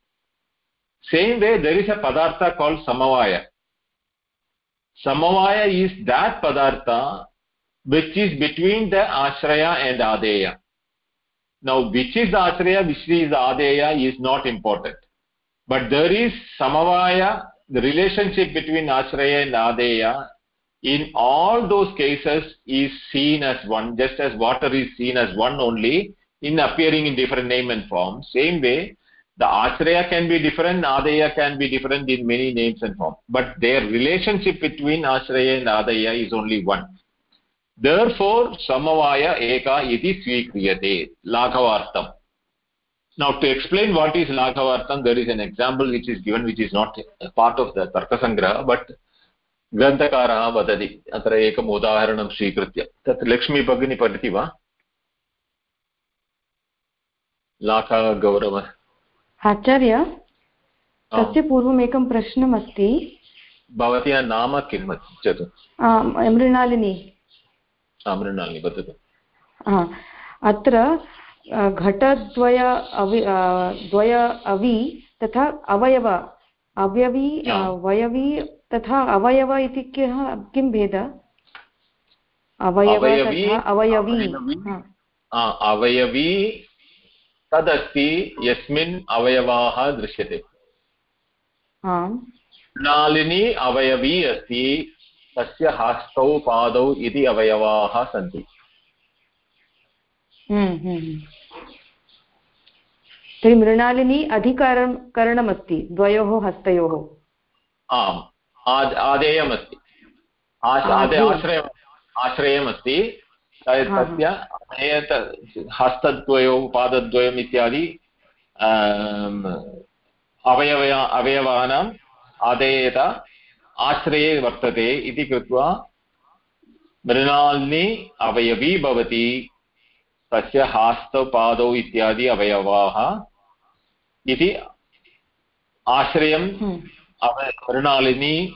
Same way there is a padartha called samavaya. Samavaya is that padartha which is between the ashraya and adeya. Now which is ashraya which is adeya is not important. But there is samavaya the relationship between ashraya and adeya in all those cases is seen as one just as water is seen as one only in appearing in different name and form. Same way the ashraya can be different adeya can be different in many names and form. But their relationship between ashraya and adeya is only one therefore samavaya eka iti swikriyate laghavartham now to explain what is laghavartham there is an example which is given which is not part of the tarkasangraha but ग्रन्थकारः वदति अत्र एकम् उदाहरणं स्वीकृत्य तत् लक्ष्मी भगिनी पठति वा लाखागौरव आचार्य तस्य पूर्वम् एकं प्रश्नम् अस्ति भवत्याः नाम किं मृणालिनी मृणालिनी वदतु अत्र घटद्वय अवि द्वय अवि तथा अवयव। अवयवी वयवी तथा अवयव इति किं भेद? अवयव अवयवी अवयवी। तदस्ति यस्मिन् अवयवाः दृश्यते। नालिनी अवयवी अस्ति। तस्य हस्तौ पादौ इति अवयवाः सन्ति। हम्म, हम्म, हम्म। तर्हि मृणालिनी अधिकरणं करणमस्ति द्वयोः हस्तयोः। आम् आदेयमस्ति। आश्रयमस्ति। तस्य हस्तद्वयौ पादद्वयम् इत्यादि अवयव अवयवानाम् आदेयत आश्रये वर्तते इति कृत्वा मृणाल्नि अवयवी भवति। तस्य हस्तपादौ इत्यादि अवयवाः इति आश्रयं मृणालिनी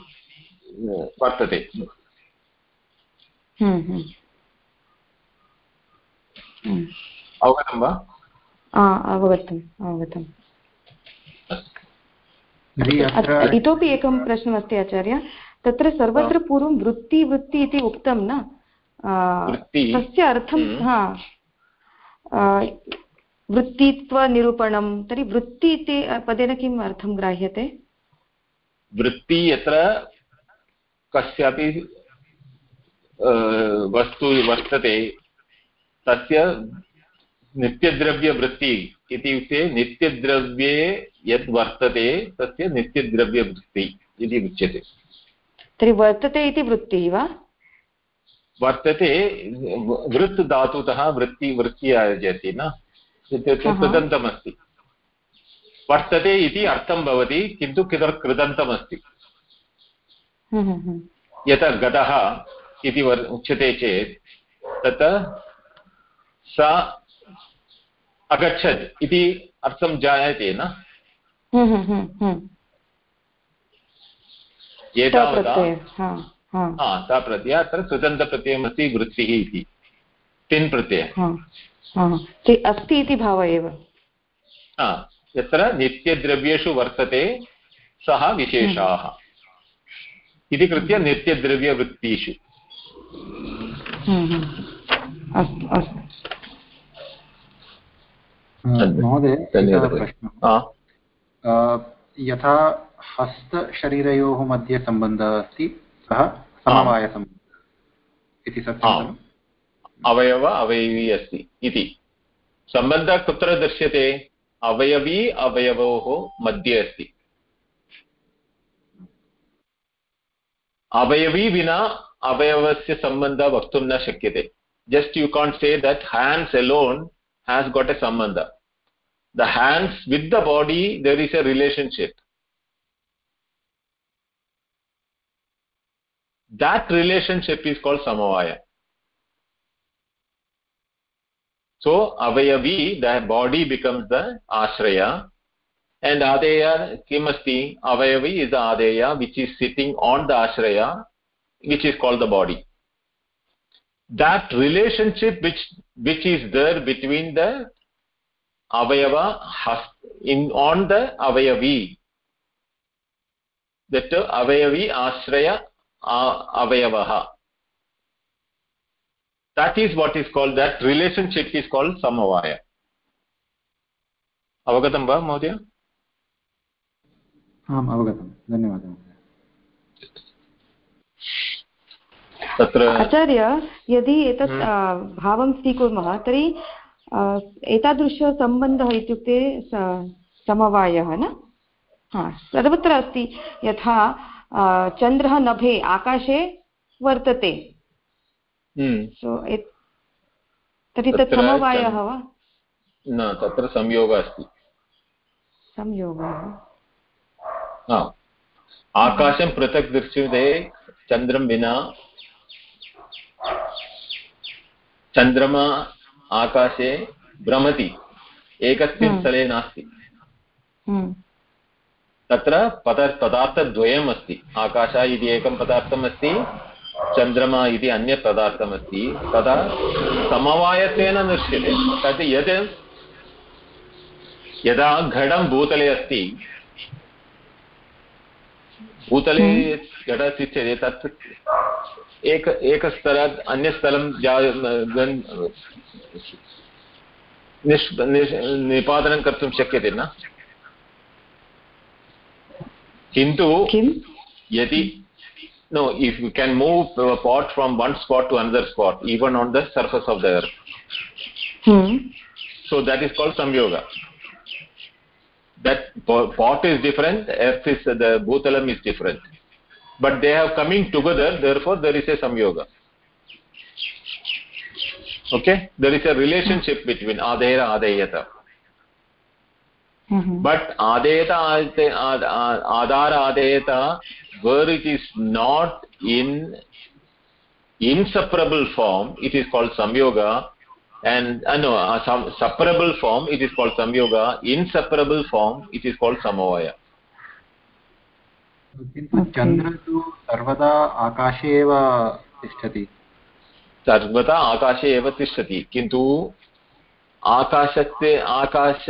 वर्तते। हम्म, हम्म। हम्म। अवगतं वा? अवगतम् अवगतम्। इतोपि एकं प्रश्नमस्ति आचार्य। तत्र सर्वत्र पूर्वं वृत्ति वृत्ति इति उक्तं न? तस्य अर्थं हा। वृत्तित्वनिरूपणं तर्हि वृत्ति इति पदेन किम् अर्थं ग्राह्यते? वृत्ति यत्र कस्यापि वस्तु वर्तते तस्य नित्यद्रव्यवृत्ति इत्युक्ते नित्यद्रव्ये यद् वर्तते तस्य नित्यद्रव्यवृत्ति इति उच्यते। तर्हि वर्तते इति वृत्तिः वा? वर्तते वृत् धातुतः वृत्ति वृत्ति आयोजयति न? कृदन्तमस्ति। वर्तते इति अर्थं भवति किन्तु कृदन्तमस्ति। हम्म, हम्म, हम्म। यथा गतः इति उच्यते चेत् तत् सा अगच्छत् इति अर्थं जायते न? सा प्रत्ययः अत्र कृदन्तप्रत्ययमस्ति वृत्तिः इति। तिन् प्रत्ययः। अस्ति इति भाव एव। यत्र नित्यद्रव्येषु वर्तते सः विशेषाः। इति कृत्य नित्यद्रव्यवृत्तिषु। अस्तु अस्तु। महोदय यथा हस्तशरीरयोः मध्ये सम्बन्धः अस्ति सः समवायसम्बन्धः इति सत्यम् अवयव अवयवी अस्ति इति। सम्बन्धः कुत्र दृश्यते? अवयवी अवयवोः मध्ये अस्ति। अवयवी विना अवयवस्य सम्बन्धः वक्तुं न शक्यते। Just you can't say that hands alone has got a सम्बन्ध। the hands with the body there is a relationship. That relationship is called samavaya. So avayavi the body becomes the ashraya and adeya kim avayavi is the adeya which is sitting on the ashraya which is called the body. That relationship which which is there between the avayava has in on the avayavi that avayavi ashraya avayavaha that is what is called that relationship is called samavaya अवगतं वा महोदय आम् अवगतं धन्यवादः तत्र आचार्य यदि एतत् हम्म। भावं स्वीकुर्मः तर्हि एतादृशसम्बन्धः इत्युक्ते समवायः न? सर्वत्र अस्ति। यथा चन्द्रः नभे आकाशे वर्तते। हम्म। तर्हि तत् समवायः वा? न तत्र संयोगः अस्ति। संयोगः आकाशं पृथक् दृश्यते चन्द्रं विना। चन्द्रमा आकाशे भ्रमति एकस्मिन् हम्म। स्थले नास्ति हम्म। तत्र पद पदार्थद्वयम् अस्ति आकाश इति एकं पदार्थम् अस्ति चन्द्रमा इति अन्यत् पदार्थमस्ति तदा समवायत्वेन दृश्यते तत् यत् यदा घटं भूतले अस्ति भूतले हम्म। घटः स्थित्यते तत् एक एकस्थलात् अन्यस्थलं निष्पादनं कर्तुं शक्यते न किन्तु यदि no if you can move a pot from one spot to another spot even on the surface of the earth hmm. so that is called samyoga that pot is different earth is the bhutalam is different but they have coming together therefore there is a samyoga. Okay? There is a relationship between adera adayata mm -hmm. but adayata adara adayata where it is not in inseparable form it is called samyoga and uh, no uh, some separable form it is called samyoga inseparable form it is called samavaya किन्तु चन्द्र तु सर्वदा आकाशे एव तिष्ठति। सर्वदा आकाशे एव तिष्ठति किन्तु आकाशस्य आकाश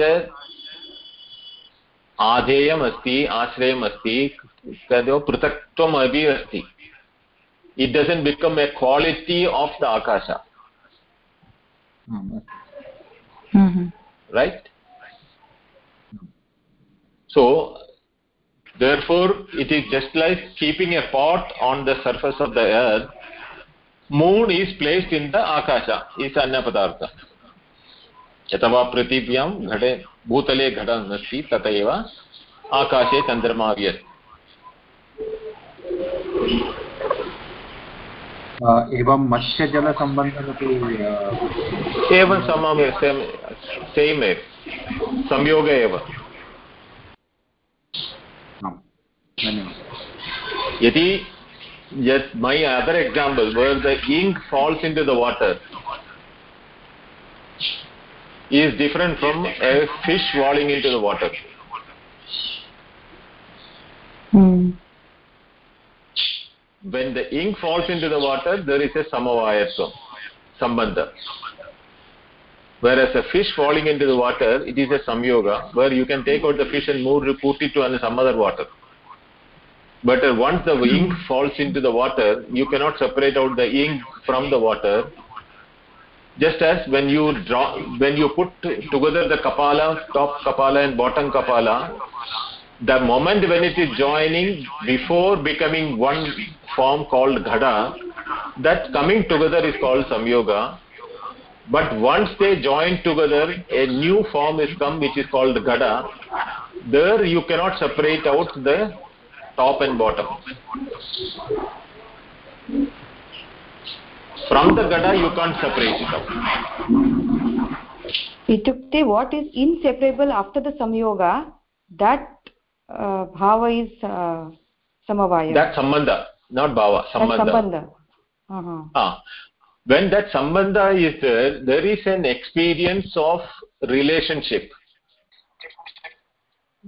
आधेयमस्ति आश्रयमस्ति तद् पृथक्त्वम् अपि अस्ति। It doesn't become a quality of the akasha. Right so therefore it is just like keeping a pot on the surface of the earth moon is placed in the akasha is anya padartha यथवा पृथिव्यां घटे भूतले घटम् अस्ति तत एव आकाशे चन्द्रमा अपि अस्ति एवं मत्स्यजलसम्बन्धमपि एवं सममेव सेम् एव संयोग एव यदि yet my other example where the ink falls into the water is different from a fish falling into the water hmm. when the ink falls into the water there is a samavayatvam sambandha whereas a fish falling into the water it is a samyoga where you can take out the fish and move put it to some other water but uh, once the ink falls into the water you cannot separate out the ink from the water. Just as when you draw when you put together the kapala top kapala and bottom kapala the moment when it is joining before becoming one form called ghada that coming together is called samyoga. But once they join together a new form is come which is called ghada. There you cannot separate out the top and bottom. From the gada you can't separate it out. Itukte what is inseparable after the samyoga that uh, bhava is uh, samavaya. That sambandha not bhava sambandha. sambandha. Uh -huh. ah. When that sambandha is there there is an experience of relationship.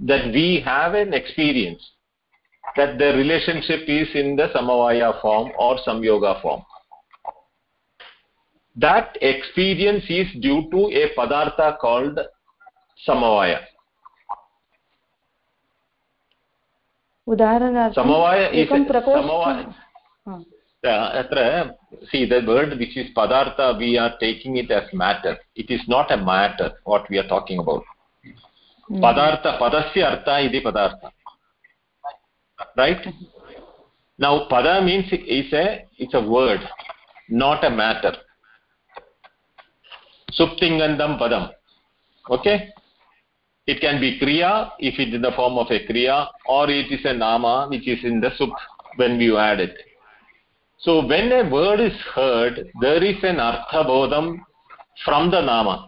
That we have an experience that the relationship is in the samavaya form or samyoga form that experience is due to a padartha called samavaya उदाहरणार्थं समवाय समवाय अत्र see the word which is padartha we are taking it as matter it is not a matter what we are talking about padartha padasya artha iti padartha right? Now pada means it's a it's a word not a matter. Suptingandam padam. Okay? It can be kriya if it is in the form of a kriya or it is a nama which is in the sup when you add it. So when a word is heard, there is an artha bodham from the nama.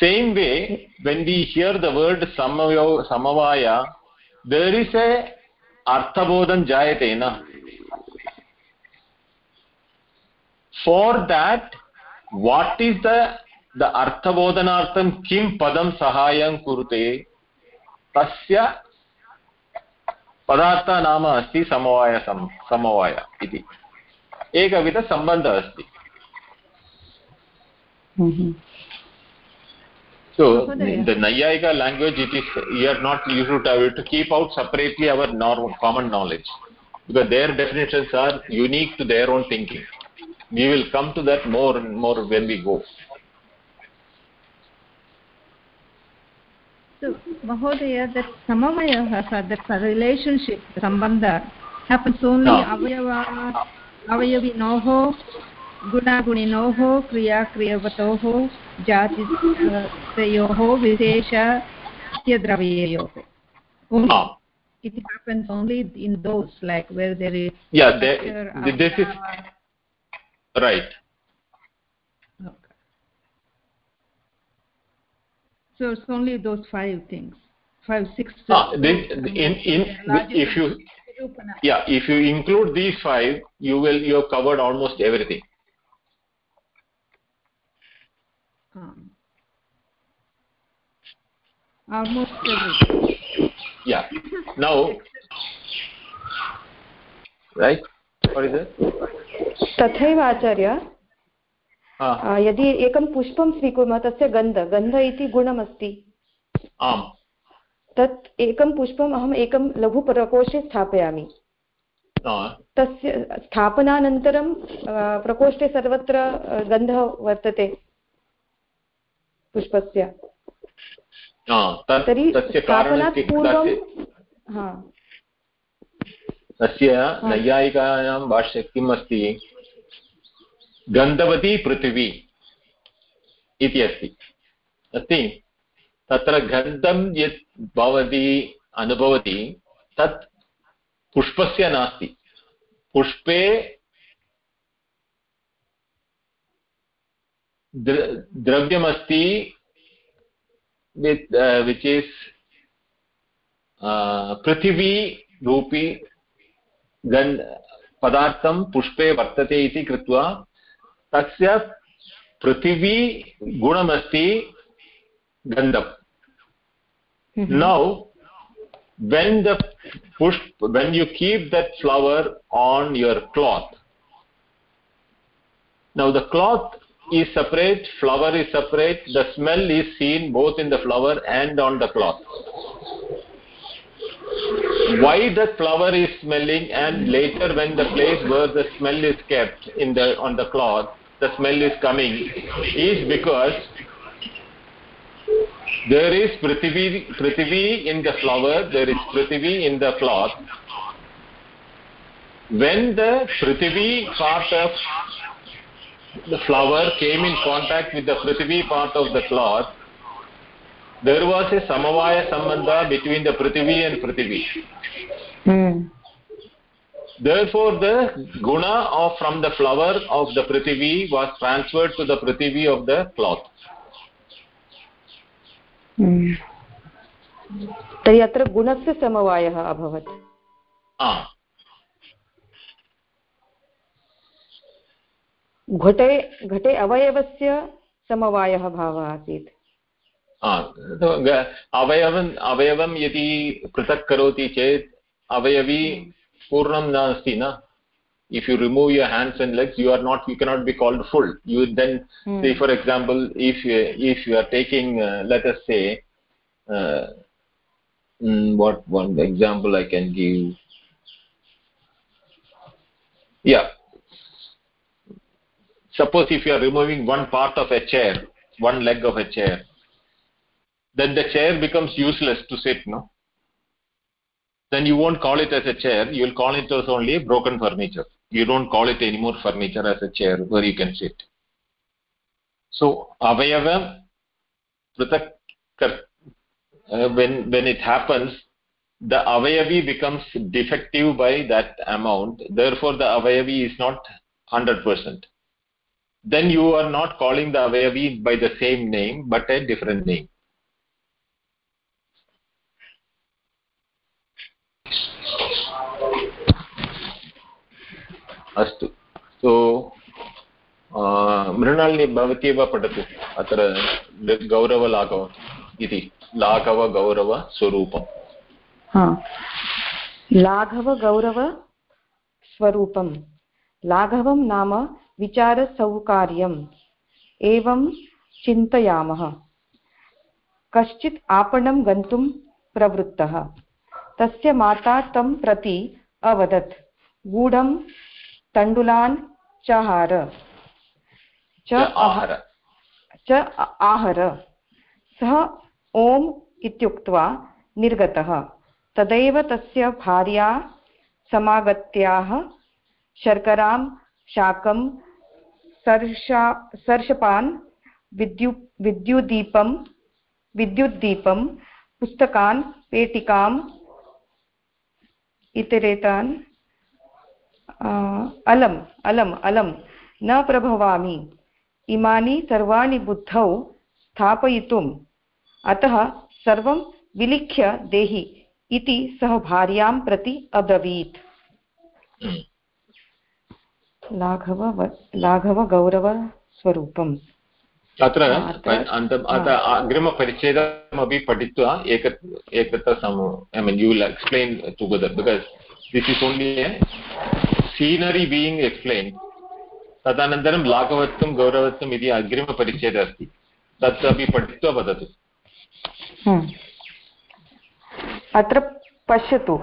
Same way, when we hear the word samavaya, samavaya there is a artha bodham jayate na. For that, what is the the bodhanartham kim padam sahayam kurute tasya पदार्थ नाम अस्ति समवाय समवाय इति एकविधसम्बन्धः अस्ति so oh, the nayayika language it is you are not you should have to keep out separately our normal common knowledge. Because their definitions are unique to their own thinking. We will come to that more and more when we go. So, Mahodaya, that samavaya, that relationship, sambandha, happens only no. avayava, avayavinoho, गुणागुणिनोः क्रियाक्रियवतोः जातित्रयोः विशेषद्रव्ययोः it happens only in those like where there is yeah there, this is right So it's only those five things, five, six. Ah, this, in, in, if you, yeah, if you include these five, you will you have covered almost everything. Almost everything. Yeah. Now, right? What is it? तथैव आचार्य यदि एकं पुष्पं स्वीकुर्मः तस्य गन्ध गन्ध इति गुणमस्ति आम् तत् एकं पुष्पम् अहम् एकं लघुप्रकोष्ठे स्थापयामि तस्य स्थापनानन्तरं प्रकोष्ठे सर्वत्र गन्धः वर्तते पुष्पस्य। तर्हि स्थापनात् पूर्वं तस्य नैयायिकायां भाष्य किम् अस्ति? गन्धवती पृथिवी इति अस्ति। अस्ति? तत्र गन्धं यत् भवती अनुभवति तत् पुष्पस्य नास्ति। पुष्पे द्र, द्रव्यमस्ति वित् विच् इस् पृथिवीरूपी गन् पदार्थं पुष्पे वर्तते इति कृत्वा तस्य पृथिवीगुणमस्ति गन्धम्। Now when the pushpa when you keep that flower on your cloth now the cloth is separate flower is separate the smell is seen both in the flower and on the cloth why the flower is smelling and later when the place where the smell is kept in the on the cloth the smell is coming is because there is prithvi, prithvi in the flower, there is prithvi in the cloth. When the prithvi part of the flower came in contact with the prithvi part of the cloth, there was a samavaya sambandha between the prithvi and prithvi. Mm therefore the guna of from the flower of the prithvi was transferred to the prithvi of the cloth तर्हि अत्र गुणस्य समवायः अभवत् घटे घटे अवयवस्य समवायः भावः आसीत्। अवयवम् अवयवं यदि पृथक् करोति चेत् अवयवी हम्म। पूर्णं नास्ति न? If you remove your hands and legs you are not you cannot be called full you then for example if if you are taking let us say what one example I can give suppose if you are removing one part of a chair one leg of a chair then the chair becomes useless to sit no? Then you won't call it as a chair you will call it as only broken furniture. You don't call it anymore furniture as a chair where you can sit. So avayava pratak uh, when when it happens the avayavi becomes defective by that amount. Therefore the avayavi is not 100% then you are not calling the avayavi by the same name but a different name अस्तु सो मृणालिनी भवती एव पठतु अत्र गौरवलाघव इति लाघवगौरवस्वरूपं लाघवगौरवस्वरूपं लाघवं नाम विचारसौकार्यम्। एवं चिन्तयामः। कश्चित् आपणं गन्तुं प्रवृत्तः। तस्य माता तं प्रति अवदत्। गूढं तण्डुलान् चहार च च आहर। सः ओम् इत्युक्त्वा निर्गतः। तदैव तस्य भार्या समागत्याः शर्करां शाकं सर्षा, सर्षपान्, विद्यु विद्युद्दीपं विद्युद्दीपं, पुस्तकान्, पेटिकाम्, इतरेतान् अलम् अलम् अलं न प्रभवामि। इमानि सर्वाणि बुद्धौ स्थापयितुम्। अतः सर्वं विलिख्य देहि इति सः भार्यां प्रति अब्रवीत्। लाघव लाघवगौरवस्वरूपम् अत्र अग्रिमपरिच्छेदमपि पठित्वा एक एकत्र I mean you will explain together because this is only scenery being explain तदनन्तरं लाघवत्वं गौरवत्वम् इति अग्रिमपरिच्छेदः अस्ति। तत् अपि पठित्वा वदतु। हम्म। अत्र पश्यतु।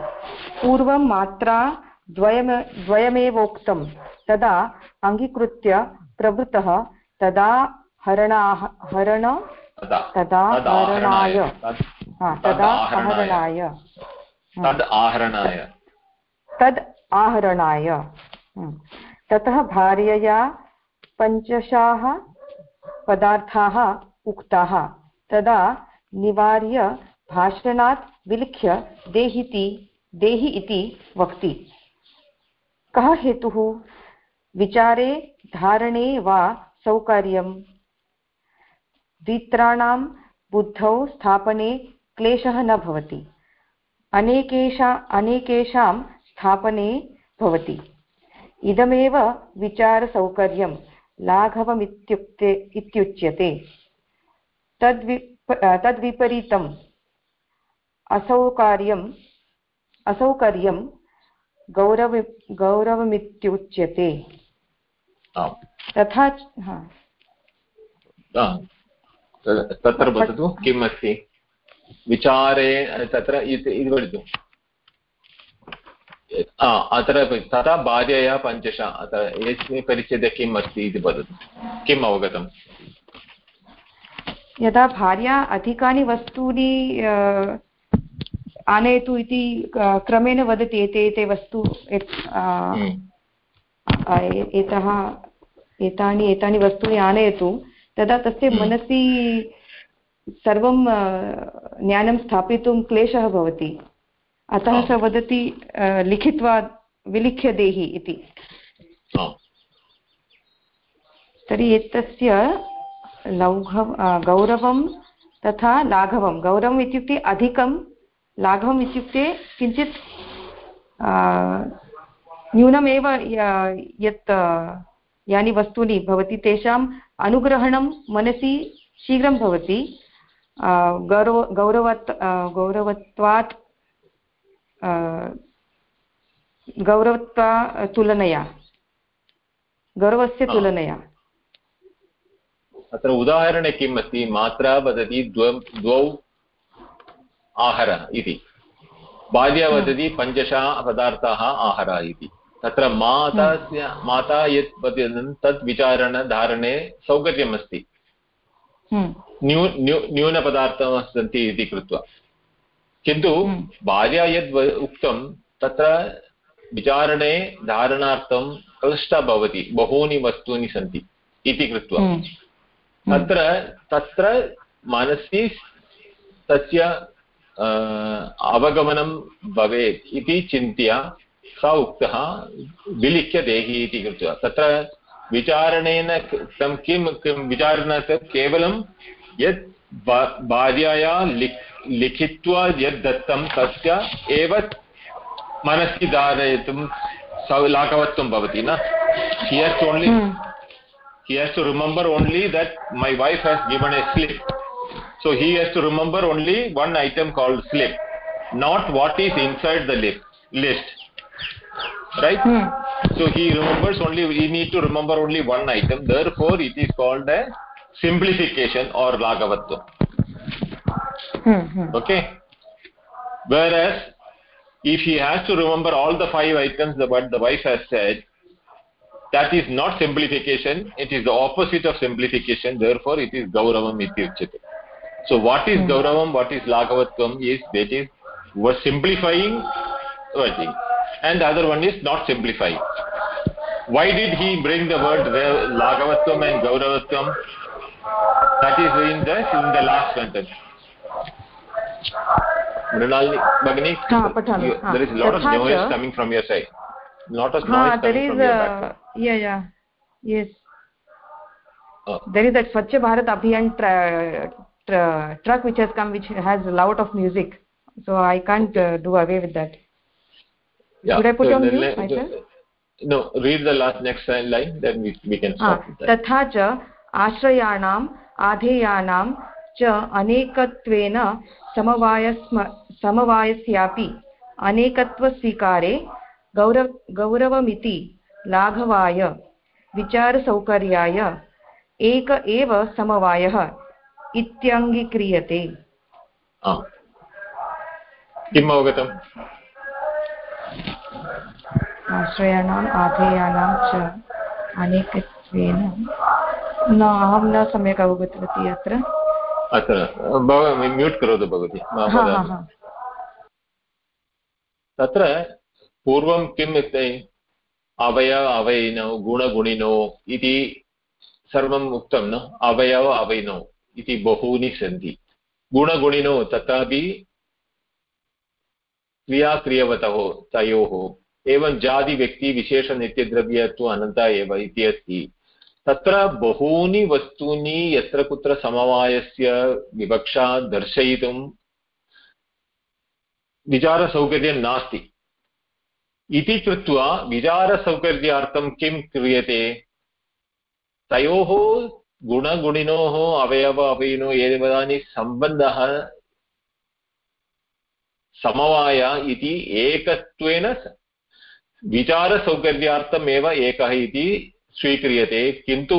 पूर्वं मात्रा द्वयम द्वयमेवोक्तं। तदा अङ्गीकृत्य प्रभृतः तदा हरणाः हरण तदा हरणाय। तदा आहरणाय। तद् आहरणाय। तद् आहरणाय। हम्म। ततः भार्यया पञ्चशाः पदार्थाः उक्ताः। तदा निवार्य भाषणात् विलिख्य देहिति देहि इति वक्ति। कः हेतुः? विचारे, धारणे वा सौकर्यं द्वित्राणां बुद्धौ स्थापने क्लेशः न भवति। अनेकेषा, अनेकेषां स्थापने भवति। इदमेव विचारसौकर्यं लाघवमित्युक्ते, इत्युच्यते। तद्वि, तद्विपरीतम् असौकार्यम् असौकर्यं गौरव गौरवमित्युच्यते। तथा तत्र वदतु किम् अस्ति विचारे तत्र इति वदतु। अत्र तथा भार्यया पञ्चश यस्मिन् परिच्छेदे किम् अस्ति इति वदतु। किम् अवगतम्? यदा भार्या अधिकानि वस्तूनि आनयतु इति क्रमेण वदति एते एते वस्तु हम्म। एतः एतानि एतानि वस्तूनि आनयतु। तदा तस्य हम्म। मनसि सर्वं ज्ञानं स्थापयितुं क्लेशः भवति। अतः सः वदति लिखित्वा विलिख्य देहि इति। तर्हि एतस्य लौघव गौरवं तथा लाघवं। गौरवम् इत्युक्ते अधिकं लाघवम् इत्युक्ते किञ्चित् न्यूनमेव यत् यानि वस्तूनि भवति तेषाम् अनुग्रहणं मनसि शीघ्रं भवति। गौरव गौरवत् गौरवत्वात् गौरवत्वा तुलनया। गौरवस्य तुलनया। अत्र उदाहरणे किम् अस्ति? मात्रा वदति द्वौ द्वौ आहर इति। बाल्या वदति पञ्चशः पदार्थाः आहर इति। तत्र मातास्य माता यत् वदन् तत् विचारणधारणे सौकर्यमस्ति न्यू न्यू न्यूनपदार्थाः सन्ति इति कृत्वा। किन्तु भार्या यद् उक्तं तत्र विचारणे धारणार्थं क्लिष्टा भवति बहूनि वस्तूनि सन्ति इति कृत्वा। तत्र तत्र मनसि तस्य अवगमनं भवेत् इति चिन्त्य स उक्तः विलिख्य देहि इति कृत्वा। तत्र विचारणेन तं किं किं विचारणेन केवलं यत् भार्याया लिख् लिखित्वा यद् दत्तं तस्य एव मनसि धारयितुं लाघवत्वं भवति न? Here's only he has to remember only that my wife has given a slip. So he has to remember only one item called slip not what is inside the list list. Right? Hmm. so he remembers only he need to remember only one item. Therefore it is called a simplification or lagavatva hmm, hmm. okay? Whereas if he has to remember all the five items that what the wife has said that is not simplification it is the opposite of simplification. Therefore it is gauravam iti uchyate so what is mm. gauravam what is laghavatvam is that is was simplifying wording and the other one is not simplifying why did he bring the word laghavatvam and gauravatvam that is in the in the last sentence Mrinalini, Bhagini, there is a lot of noise coming from your side lot of noise there is a, yeah yeah yes oh. there is that Swachh Bharat Abhiyan tra truck which has come which has a lot of music so I can't uh, do away with that yeah. should I put so on mute myself no read the last next line then we, we can stop ah, तथा च आश्रयाणाम् आधेयानां च अनेकत्वेन समवायस्म समवायस्यापि अनेकत्वस्वीकारे गौरव गौरवमिति लाघवाय विचारसौकर्याय एक एव समवायः इत्यङ्गीक्रियते। किम् अवगतम् आश्रयाणाम् आधेयानां च अनेकत्वेन। न अहं न सम्यक् अवगतवती अत्र। अत्र म्यूट् करोतु भवती तत्र पूर्वं किम् अस्ति अवय अवयिनौ गुणगुणिनौ इति सर्वम् उक्तं न? अवयव अवयिनौ। इति बहूनि सन्ति। गुणगुणिनौ तथापि क्रियाक्रियवतः तयोः। एवं जातिव्यक्तिविशेषनित्यद्रव्यत्व अनन्ता एव इति अस्ति। तत्र बहूनि वस्तूनि यत्र कुत्र समवायस्य विवक्षा दर्शयितुं विचारसौकर्यं नास्ति। इति कृत्वा विचारसौकर्यार्थं किं क्रियते? तयोः गुणगुणिनोः अवयव अवयिनो एवदानि सम्बन्धः समवाय इति एकत्वेन विचारसौकर्यार्थमेव एकः इति स्वीक्रियते किन्तु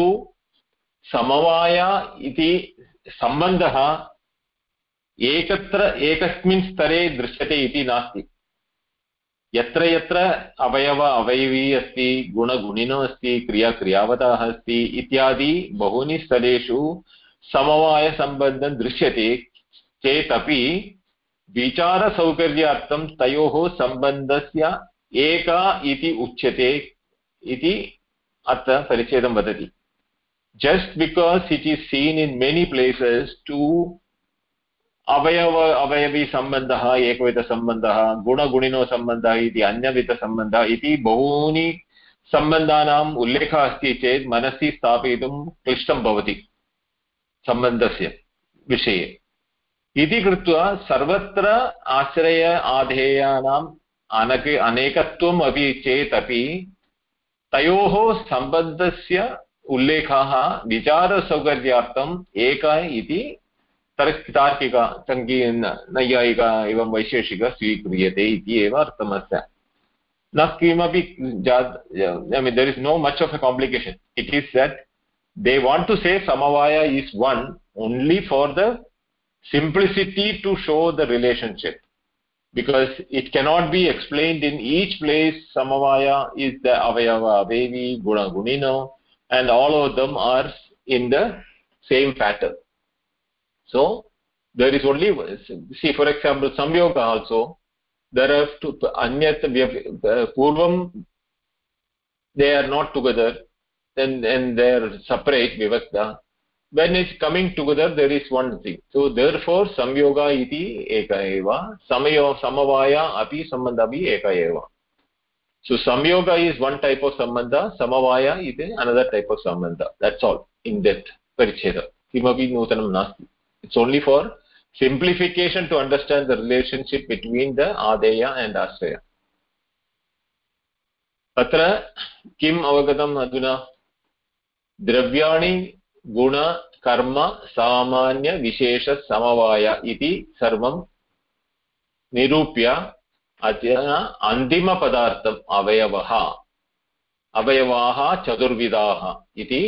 समवाय इति सम्बन्धः एकत्र एकस्मिन् स्तरे दृश्यते इति नास्ति यत्र यत्र अवयव अवयवी अस्ति, गुणगुणिनो अस्ति क्रिया क्रियावतः अस्ति, इत्यादि बहूनि स्थलेषु समवायसम्बन्धं दृश्यते चेदपि विचारसौकर्यार्थं तयोः सम्बन्धस्य एका इति उच्यते इति अत्र परिच्छेदं वदति। Just because it is seen in many places to अवयव अवयवीसम्बन्धः एकविधसम्बन्धः गुणगुणिनो सम्बन्धः इति अन्यविधसम्बन्धः इति बहूनि सम्बन्धानाम् उल्लेखः अस्ति चेत् मनसि स्थापयितुं क्लिष्टं भवति सम्बन्धस्य विषये। इति कृत्वा सर्वत्र आश्रय आधेयानाम् अनक, अनेकत्वम् अपि चेत् अपि तयोः सम्बन्धस्य उल्लेखः, विचारसौकर्यार्थम् एक इति तार्किक सङ्गी नैयायिक एवं वैशेषिक स्वीक्रियते इति एव अर्थमस्य न किमपि I mean there is no much of a complication it is that they want to say samavaya is one only for the simplicity to show the relationship because it cannot be explained in each place samavaya is the avayava avevi guna gunino and all of them are in the same pattern so there is only see for example samyoga also there are two anyat uh, purvam they are not together then and they are separate vivakta. When it's coming together there is one thing. So therefore samyoga iti eka eva samayo samavaya api sambandha api eka eva so samyoga is one type of sambandha samavaya is another type of sambandha. That's all in that paricheda kimapi nutanam nasti it's only for simplification to understand the relationship between the adeya and ashraya तत्र किम् अवगतम् अधुना द्रव्याणि गुण कर्म सामान्यविशेषसमवाय इति सर्वं निरूप्य अधुना अन्तिमपदार्थम् अवयवः अवयवाः चतुर्विधाः इति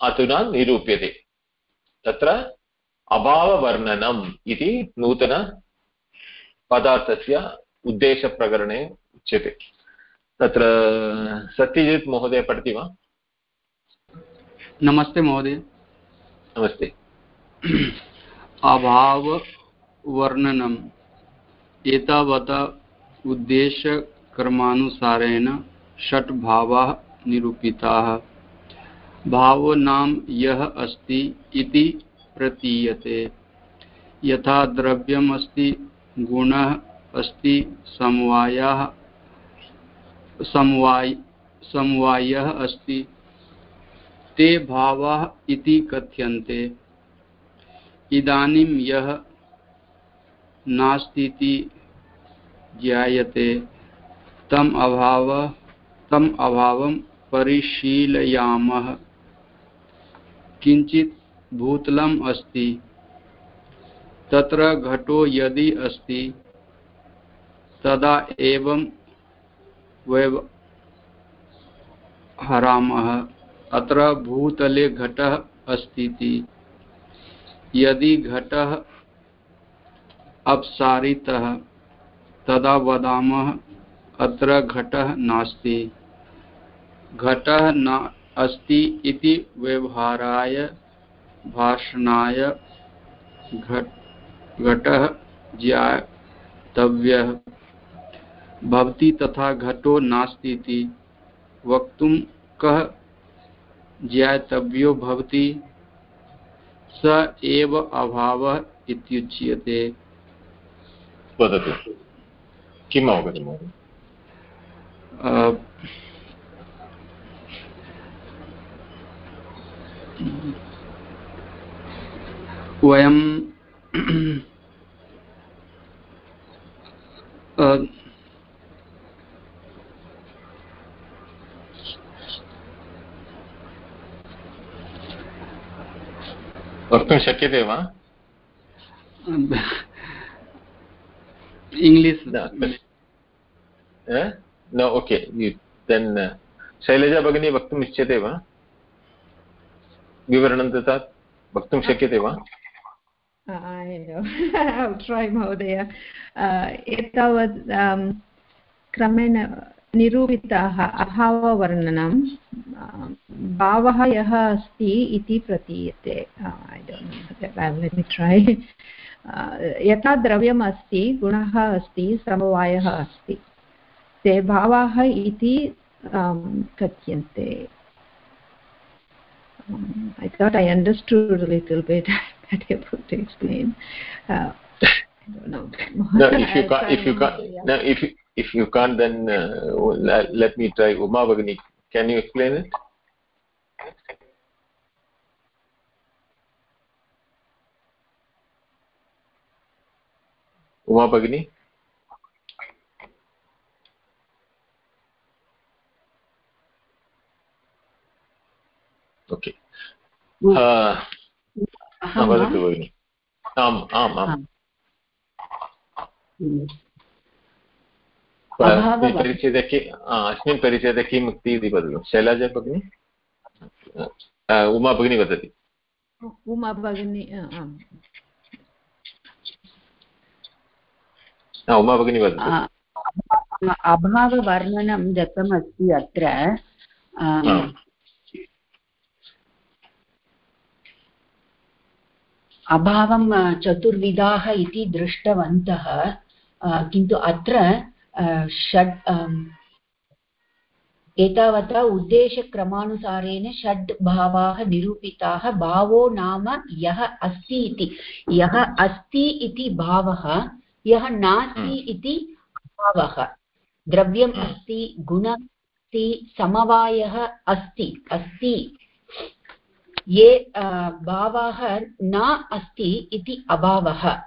अधुना निरूप्यते तत्र अभाववर्णनम् इति नूतनपदार्थस्य उद्देशप्रकरणे उच्यते। तत्र सत्यजित् महोदय पठति वा? नमस्ते महोदय। नमस्ते। अभाववर्णनम् एतावता उद्देशकर्मानुसारेण षट् भावाः निरूपिताः। भावनां यः अस्ति इति प्रतीयते। यथा द्रव्यम् अस्ति, गुणः अस्ति, समवायः, समवाय, समवायः अस्ति। ते भावाः इति कथ्यन्ते। इदानीं यः नास्तीति ज्ञायते, तम अभाव, तम अभावं परिशीलयामः। किञ्चित् भूतलम् अस्ति। तत्र घटो यदि अस्ति, तदा एवं व्यवहरामः। अत्र भूतले घटः अस्तीति। यदि घटः अपसारितः, तदा वदामः, अत्र घटः नास्ति। घटः न अस्ति इति व्यवहाराय भाषणाय घटः ज्ञातव्यः। भवति तथा घटो नास्ति इति। वक्तुं कः ज्ञातव्यो भवति? स एव अभावः इत्युच्यते। वदतु। किम् अवगतं वयं वक्तुं शक्यते वा? इंग्लिश् न ओके देन् शैलजा भगिनी वक्तुम् इच्छ्यते वा? विवरणं ददात् वक्तुं शक्यते वा. I'll try, Mahodaya. एतावत् क्रमेण निरूपिताः अभाववर्णनं भावः यः अस्ति इति प्रतीयते यथा द्रव्यम् अस्ति गुणः अस्ति समवायः अस्ति ते भावाः इति कथ्यन्ते I thought I understood a little bit. I'm not able to explain. Uh, no, if you can't, if you can't, yeah. no, if you, if you can't, then uh, let, let, me try. Uma Bhagini, can you explain it? Uma Bhagini? Okay. वदतु भगिनि आम् आम् आम् परिचयते कि अस्मिन् परिचयते किम् उक्ति इति वदतु शैलजा भगिनी उमा भगिनी वदति उमा भगिनी उमा भगिनी वदतु अभाववर्णनं दत्तमस्ति अत्र अभावं चतुर्विधाः इति दृष्टवन्तः किन्तु अत्र षड् एतावता उद्देशक्रमानुसारेण षड् भावाः निरूपिताः भावो नाम यः अस्ति इति यः अस्ति इति भावः यः नास्ति हम्म। इति अभावः द्रव्यम् हम्म। अस्ति गुण अस्ति समवायः अस्ति अस्ति ये भावाः न अस्ति इति अभावः।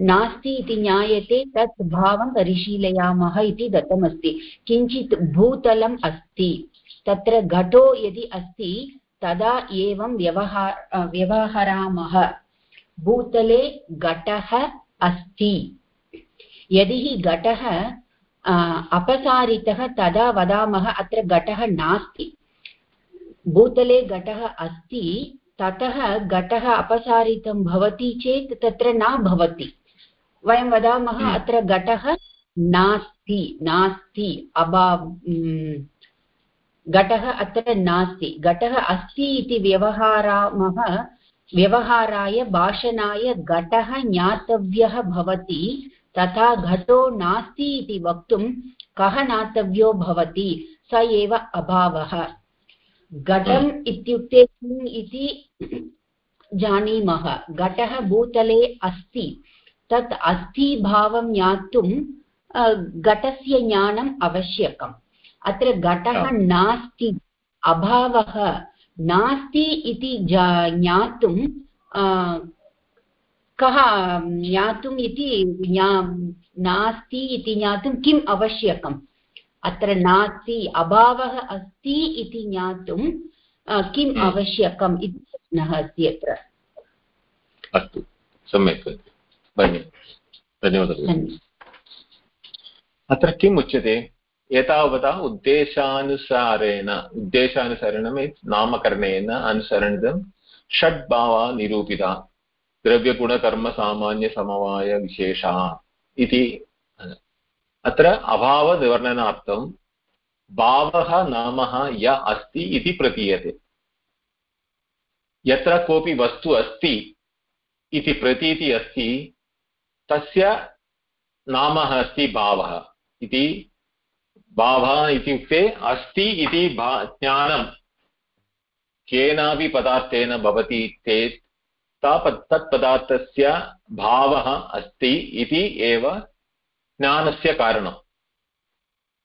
नास्ति इति ज्ञायते, तत् भावं परिशीलयामः इति दत्तमस्ति। किञ्चित् भूतलम् अस्ति, तत्र घटो यदि अस्ति, तदा एवं व्यवहार व्यवहरामः। भूतले घटः अस्ति। यदि हि घटः अपसारितः, तदा वदामः, अत्र घटः नास्ति। भूतले घटः अस्ति ततः घटः अपसारितं भवति चेत् तत्र न भवति वयं वदामः हम्म। अत्र घटः नास्ति नास्ति अभाव घटः अत्र नास्ति घटः अस्ति इति व्यवहारामः व्यवहाराय भाषणाय घटः ज्ञातव्यः भवति तथा घटो नास्ति इति वक्तुं कः ज्ञातव्यो भवति स एव अभावः घटम्। इत्युक्ते किम् इति जानीमः। घटः भूतले अस्ति। तत् अस्थिभावं ज्ञातुं घटस्य ज्ञानम् आवश्यकम्। अत्र घटः नास्ति। अभावः नास्ति इति ज्ञातुं कः ज्ञातुम् इति नास्ति इति ज्ञातुं किम् आवश्यकम्? अत्र नास्ति अभावः अस्ति इति ज्ञातुं किम् हम्म। आवश्यकम् इति प्रश्नः अस्ति अत्र। अस्तु सम्यक् धन्यवादः। अत्र किम् उच्यते? एतावता उद्देशानुसारेण उद्देशानुसारेण मीन्स् नामकरणेन अनुसरणं षड्भावा निरूपिता द्रव्यगुणकर्मसामान्यसमवायविशेषा इति अत्र अभावनिवर्णनार्थं भावः नामः य अस्ति इति प्रतीयते। यत्र कोऽपि वस्तु अस्ति इति प्रतीति अस्ति, तस्य नाम अस्ति भावः इति। भावः इत्युक्ते अस्ति इति भा, ज्ञानं। केनापि पदार्थेन भवति चेत् तत् पदार्थस्य भावः अस्ति इति एव ज्ञानस्य कारणं।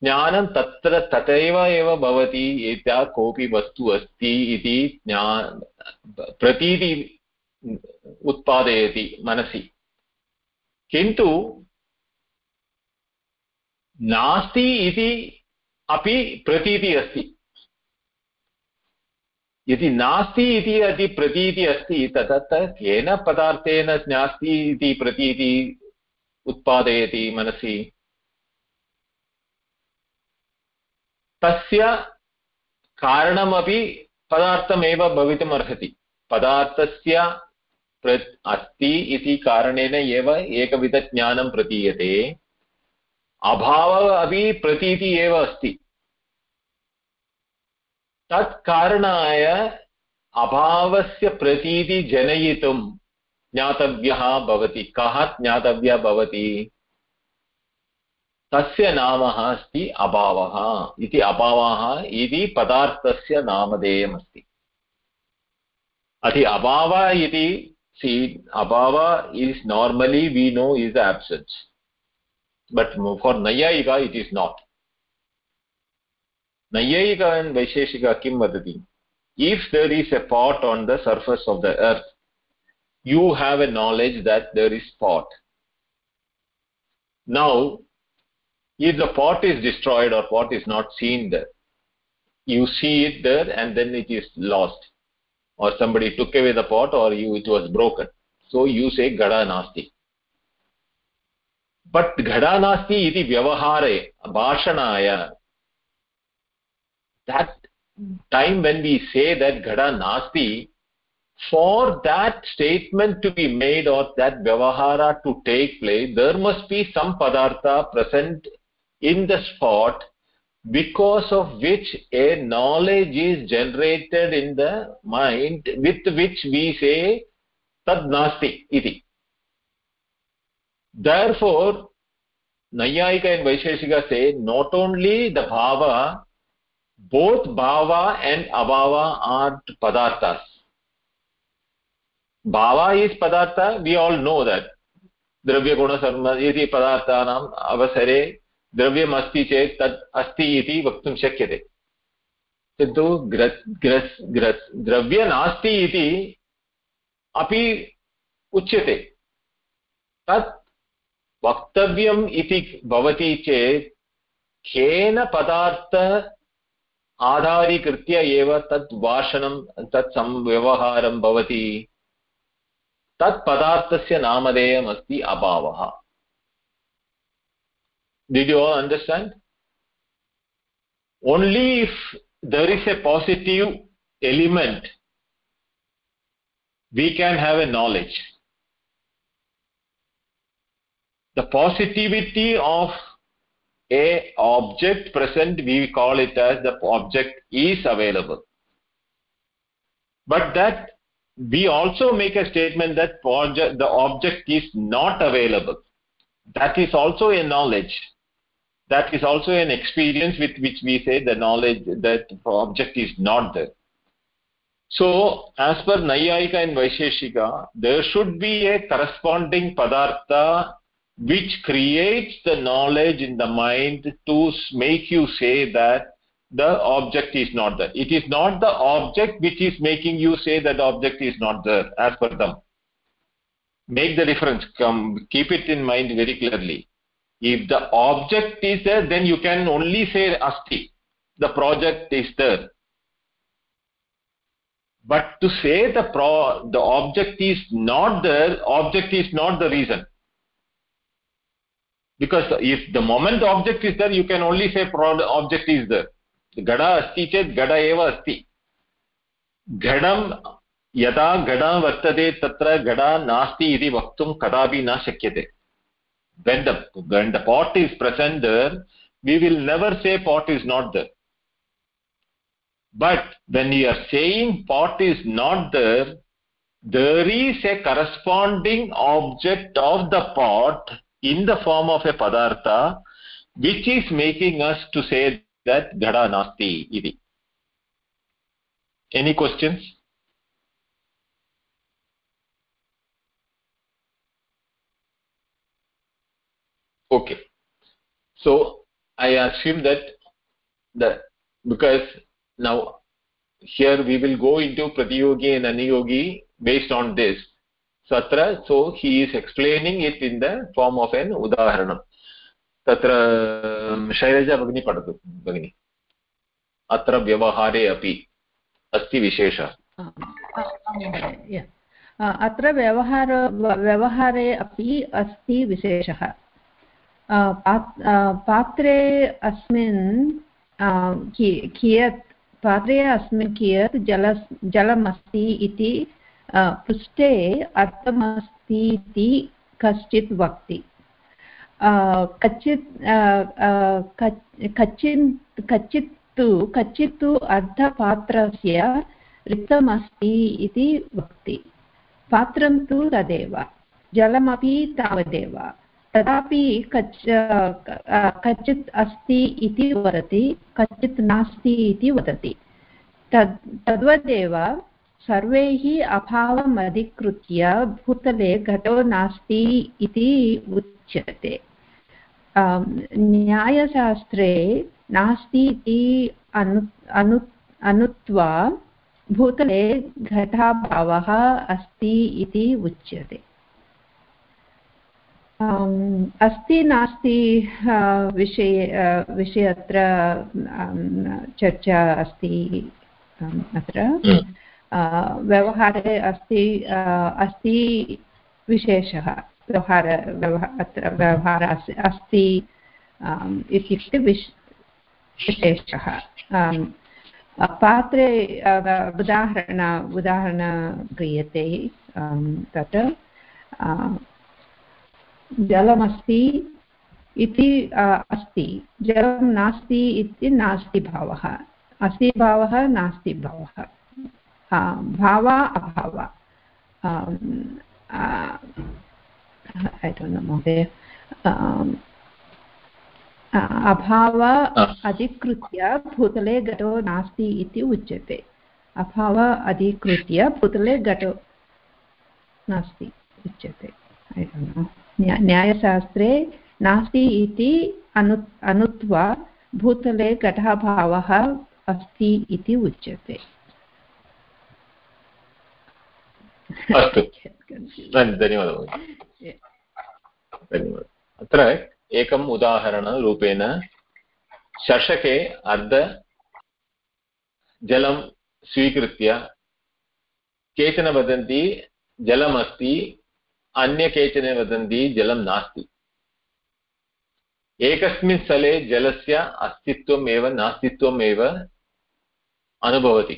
ज्ञानं तत्र तथैव एव भवति, एता कोऽपि वस्तु अस्ति इति ज्ञा, प्रतीति उत्पादयति मनसि। किन्तु नास्ति इति अपि प्रतीतिः अस्ति। यदि नास्ति इति यदि प्रतीतिः अस्ति तदत् केन पदार्थेन नास्ति इति प्रतीति उत्पादयति मनसि। तस्य कारणमपि पदार्थमेव भवितुमर्हति। पदार्थस्य अस्ति इति कारणेन एव एकविधज्ञानं प्रतीयते। अभावः अपि प्रतीति एव अस्ति। तत् कारणाय अभावस्य प्रतीति जनयितुं ज्ञातव्यः भवति। कः ज्ञातव्यः भवति? तस्य नाम अस्ति अभावः इति। अभावः इति पदार्थस्य नामधेयमस्ति। अति अभाव इति see abhava is normally we know is absence but for naiyayika it is not naiyayika vaisheshika किं वदति? If there is a pot on the surface of the earth you have a knowledge that there is pot. Now if the pot is destroyed or pot is not seen there you see it there and then it is lost. Or somebody took away the pot or you it was broken. So you say gada nasti. But gada nasti iti vyavahare bhashanaya that time when we say that gada nasti for that statement to be made or that vyavahara to take place there must be some padartha present in the spot because of which a knowledge is generated in the mind with which we say tad nasti iti. Therefore nayayika and vaisheshika say not only the bhava both bhava and abhava are padarthas bhava is padartha, we all know that. द्रव्य गुण इति पदार्थानाम् अवसरे द्रव्यम् अस्ति चेत् तत् अस्ति इति वक्तुं शक्यते किन्तु द्रव्य नास्ति इति अपि उच्यते तत् वक्तव्यम् इति भवति चेत् केन पदार्थ आधारीकृत्य एव तत् भाषणं तत् संव्यवहारं भवति तत्पदार्थस्य नामधेयमस्ति अभावः। Did you all understand only if there is a positive element we can have a knowledge the positivity of a object present we call it as the object is available but that we also make a statement that the object is not available. That is also a knowledge. That is also an experience with which we say the knowledge that object is not there. So as per nayayika and vaisheshika there should be a corresponding padartha which creates the knowledge in the mind to make you say that the object is not there. It is not the object which is making you say that the object is not there as per them. Make the difference. Come keep it in mind very clearly. If the object is there then you can only say asti. The project is there. But to say the pro the object is not there object is not the reason. Because if the moment the object is there you can only say object is there gada asti chet gada eva asti घटं यदा घटः वर्तते तत्र घटः नास्ति इति वक्तुं कदापि न शक्यते when the when the pot is present there we will never say pot is not there but when we are saying pot is not there there is a corresponding object of the pot in the form of a padartha which is making us to say that ghada nasti iti any questions? Okay. So i assume that the because now here we will go into pratyogi and aniyogi based on this. Satra so he is explaining it in the form of an udaharanam तत्र शैलजा भगिनी पठतु, भगिनि। अत्र व्यवहारे अपि अस्ति विशेषः। अत्र व्यवहार, व्यवहारे अपि अस्ति विशेषः। पात्रे अस्मिन् कियत्, पात्रे अस्मिन् कियत् जल जलमस्ति इति पृष्ठे अर्थमस्ति इति कश्चित् वक्ति। कच्चित् कच्चित् कच्चित् तु कच्चित् तु अर्धपात्रस्य रिक्तमस्ति इति वक्ति पात्रं तु तदेव, जलमपि तावदेव। तथापि कच् कच्चित् अस्ति इति वदति, कच्चित् नास्ति इति वदति। तद्, तद्वदेव, सर्वैः अभावम् अधिकृत्य भूतले घटो नास्ति इति उच्यते। न्यायशास्त्रे नास्ति इति अनु अनु, अनुत्वा भूतले घटाभावः अस्ति इति उच्यते। अस्ति नास्ति विषये विषये अत्र चर्चा अस्ति अत्र। व्यवहारे अस्ति अस्ति विशेषः। व्यवहार अत्र व्यवहारः अस्ति इत्युक्ते विश्, विशेषः। पात्रे उदाहरण उदाहरण क्रियते तत् जलमस्ति इति अस्ति। जलं नास्ति इति नास्ति भावः। अस्ति भावः, नास्ति भावः। भाव, अभाव। ऐ डोण्ट् नो महोदय। अभाव अधिकृत्य भूतले घटो नास्ति इति उच्यते। अभाव अधिकृत्य भूतले घटो नास्ति उच्यते। न्यायशास्त्रे नास्ति इति अनु अनुत्वा भूतले घटः भावः अस्ति इति उच्यते। अस्तु। धन्यवादः धन्यवादः। अत्र एकम् उदाहरणरूपेण शशके अर्ध जलं स्वीकृत्य केचन वदन्ति जलमस्ति, अन्य केचन वदन्ति जलं नास्ति। एकस्मिन् स्थले जलस्य अस्तित्वम् एव नास्तित्वम् एव अनुभवति।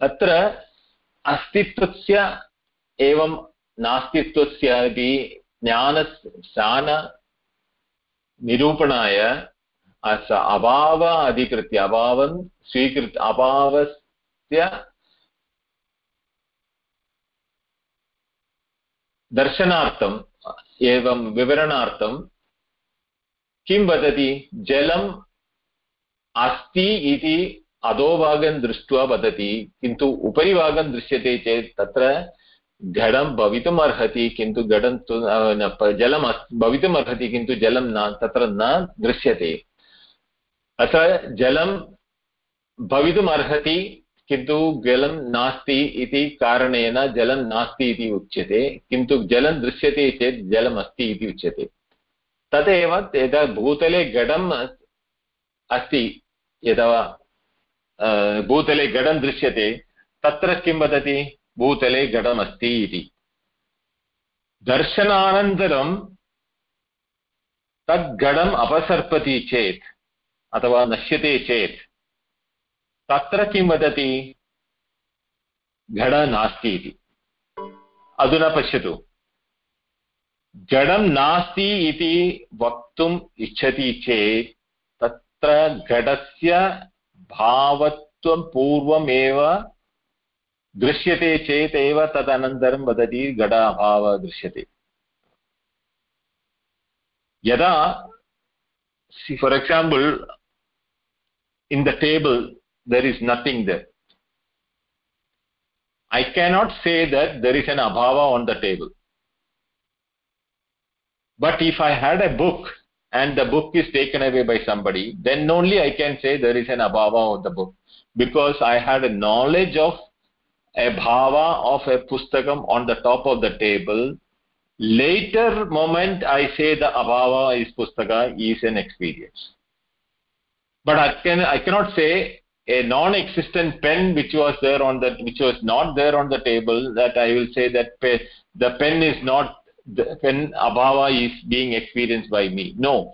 तत्र अस्तित्वस्य एवं नास्तित्वस्य अपि ज्ञान ज्ञाननिरूपणाय अभाव अधिकृत्य, अभावं स्वीकृत्य अभावस्य दर्शनार्थम् एवं विवरणार्थं किं वदति? जलम् अस्ति इति अधोभागं दृष्ट्वा वदति, किन्तु उपरि भागं दृश्यते चेत् तत्र घटं भवितुम् अर्हति किन्तु घटं तु जलं भवितुम् अर्हति किन्तु जलं न, तत्र न दृश्यते। अत्र जलं भवितुम् अर्हति किन्तु जलं नास्ति इति कारणेन जलं नास्ति इति उच्यते, किन्तु जलं दृश्यते चेत् जलम् अस्ति इति उच्यते। तदेव यदा भूतले घटम् अस्ति, यदा भूतले घटं दृश्यते, तत्र किं वदति? भूतले घटमस्ति इति दर्शनानन्तरं तद्घटम् अपसर्पति चेत् अथवा नश्यते चेत् तत्र किं वदति घट नास्ति इति अधुना पश्यतु जडं नास्ति इति वक्तुम् इच्छति चेत् तत्र घटस्य भावत्वं पूर्वमेव दृश्यते चेत् एव तदनन्तरं वदति घट अभावः दृश्यते यदा for example in the table there is nothing there I cannot say that there is an abhava on the table. But if I had a book and the book is taken away by somebody, then only I can say there is an abhava on the book because I had a knowledge of a bhava of a pustakam on the top of the table. Later moment i say the abhava is pustaka is an experience. But i can i cannot say a non-existent pen which was there on the which was not there on the table that i will say that pe, the pen is not the pen abhava is being experienced by me. No.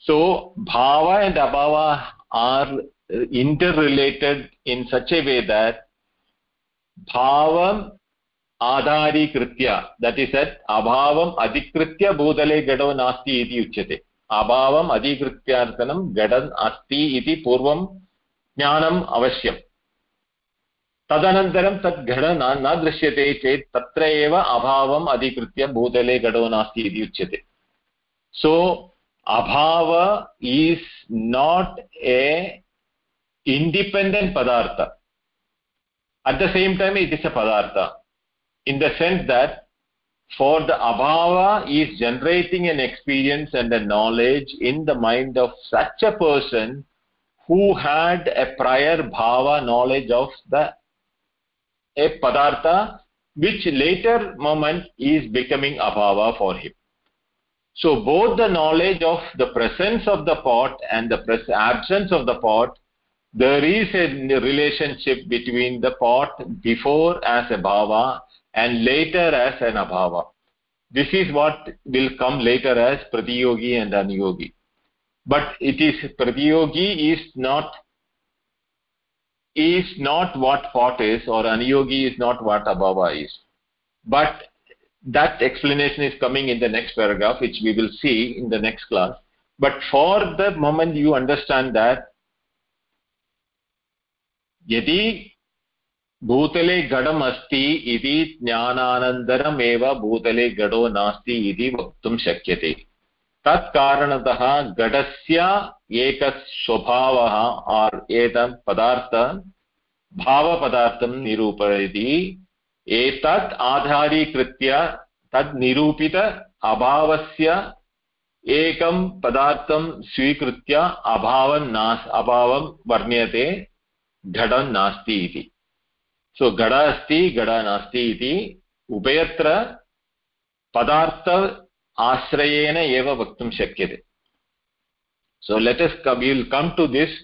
So bhava and abhava are interrelated in such a way that bhavam आधारीकृत्य that is that अभावम् अधिकृत्य भूतले घटो नास्ति इति उच्यते अभावम् अधिकृत्यार्थनं घटम् अस्ति इति पूर्वं ज्ञानम् अवश्यम् तदनन्तरं तद् घट न न दृश्यते चेत् तत्र एव अभावम् अधिकृत्य भूतले घटो नास्ति इति उच्यते so abhava is not a independent padartha. At the same time it is a padartha. In the sense that for the abhava is generating an experience and a knowledge in the mind of such a person who had a prior bhava knowledge of the a padartha which later moment is becoming abhava for him. So both the knowledge of the presence of the pot and the absence of the pot there is a relationship between the pot before as a bhava and later as an abhava. This is what will come later as pratiyogi and aniyogi but it is pratiyogi is not is not what pot is or aniyogi is not what abhava is. But that explanation is coming in the next paragraph which we will see in the next class. But for the moment you understand that यदि भूतले घटम् अस्ति इति ज्ञानानन्तरमेव भूतले घटो नास्ति इति वक्तुं शक्यते। तत् कारणतः घटस्य एकः स्वभावः आर् एतत् पदार्थ, भावपदार्थं निरूपयति। एतत् आधारीकृत्य तद् निरूपित अभावस्य एकं पदार्थं स्वीकृत्य अभावं नास्, अभावं वर्ण्यते। घट नास्ति इति। सो घट अस्ति, घट नास्ति इति उभयत्र पदार्थ आश्रयेण एव वक्तुं शक्यते। So let us come will come to this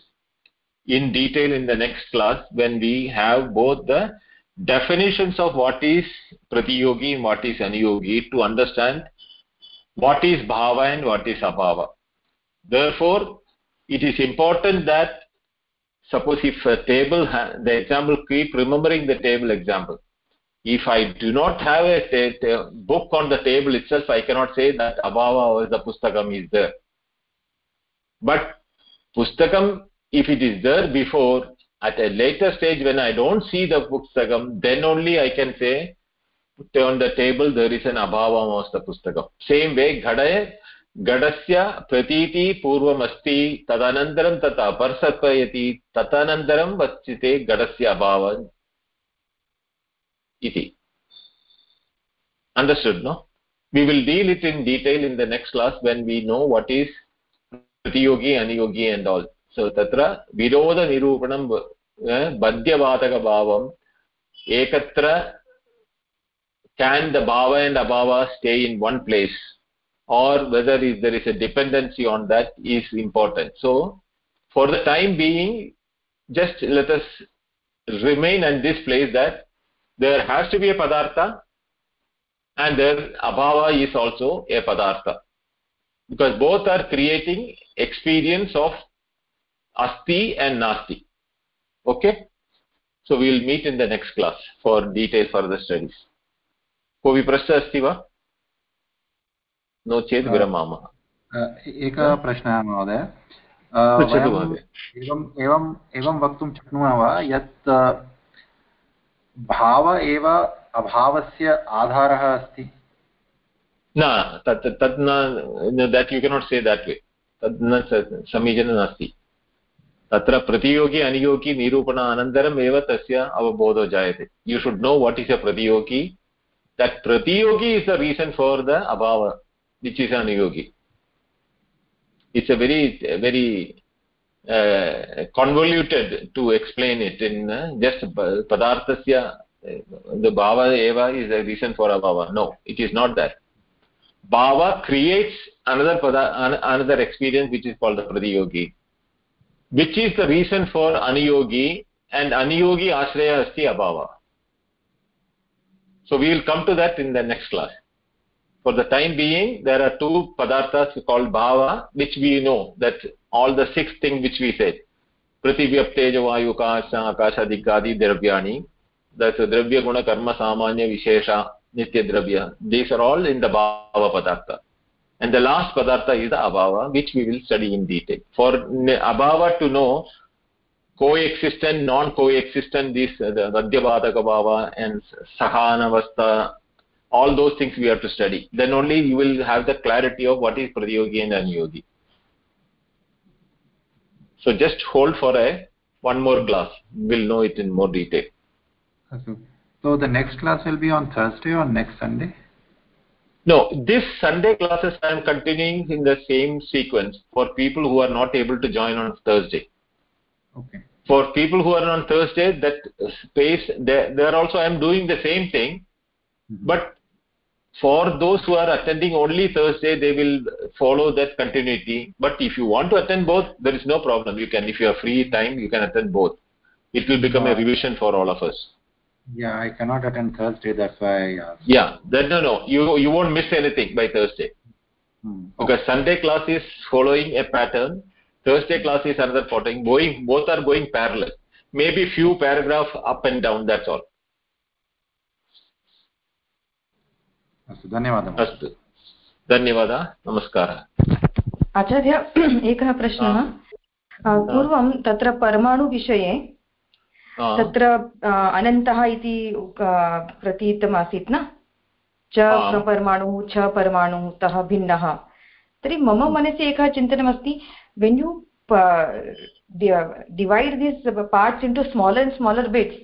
in detail in the next class when we have both the definitions of what is pratiyogi what is anuyogi to understand what is bhava and what is abhava therefore it is important that suppose if a table the example keep remembering the table example. If i do not have a book on the table itself i cannot say that abhava or the pustakam is there. But pustakam if it is there before at a later stage when i don't see the pustakam then only i can say on the table there is an abhava of the pustakam. Same way ghadaye घटस्य प्रतीति पूर्वमस्ति तदनन्तरं तत् अपर्सर्पयति तदनन्तरं वच्यते घटस्य अभावः इति we will deal it in detail in the next class when we know what is pratiyogi aniyogi and all so tatra viroda nirupanam badhyavadaka bhavam ekatra can the bhava and abhava stay in one place or whether is, there is a dependency on that is important so for the time being just let us remain in this place that there has to be a padartha and there abhava is also a padartha because both are creating experience of asti and nasti okay so we will meet in the next class for detailed further studies कोऽपि प्रश्नः अस्ति वा no चेत् विरमामः। एकः प्रश्नः महोदय। एवम् एवम् एवं वक्तुं शक्नुमः वा यत् भाव एव अभावस्य आधारः अस्ति। न तत् तत् न that you cannot say that way तद् न समीचीनं नास्ति। तत्र प्रतियोगी अनियोगी निरूपण अनन्तरम् एव तस्य अवबोधो जायते। You should know what is a प्रतियोगी। दट् प्रतियोगी is the reason for the अभाव। Which is aniyogi it's a very very uh, convoluted to explain it in uh, just padarthasya the bhava eva is a reason for abhava no it is not that. Bhava creates another pada, another experience which is called the pradiyogi which is the reason for aniyogi and aniyogi ashraya asti abhava. So we will come to that in the next class for the time being there are two padarthas called bhava which we know that all the six things which we said prativyap teja vayu kasha akasha dikadi dravyani that's dravya guna karma samanya vishesha nitya dravya these are all in the bhava padartha and the last padartha is the abhava which we will study in detail for abhava to know coexistent non coexistent this uh, the vadhyavadaka bhava and sahanavastha all those things we have to study. Then only you will have the clarity of what is pratiyogi and aniyogi so just hold for a one more class. We'll know it in more detail. So the next class will be on thursday or next sunday? No this sunday classes i am continuing in the same sequence for people who are not able to join on thursday. Okay. For people who are on thursday that space there, there also i am doing the same thing mm-hmm. but for those who are attending only thursday they will follow that continuity. But if you want to attend both there is no problem. You can if you have free time you can attend both. It will become a revision for all of us. Yeah i cannot attend thursday that's why yeah then no no you you won't miss anything by thursday. Hmm. because sunday class is following a pattern. Thursday class is another pattern going both are going parallel. Maybe few paragraph up and down that's all अस्तु धन्यवादः अस्तु। धन्यवादः नमस्कारः। आचार्य एकः प्रश्नः। पूर्वं तत्र परमाणुविषये तत्र अनन्तः इति प्रतीतमासीत् न? च परमाणुः छ परमाणुः तः भिन्नः। तर्हि मम मनसि एकः चिन्तनमस्ति। When you divide these parts into smaller and smaller bits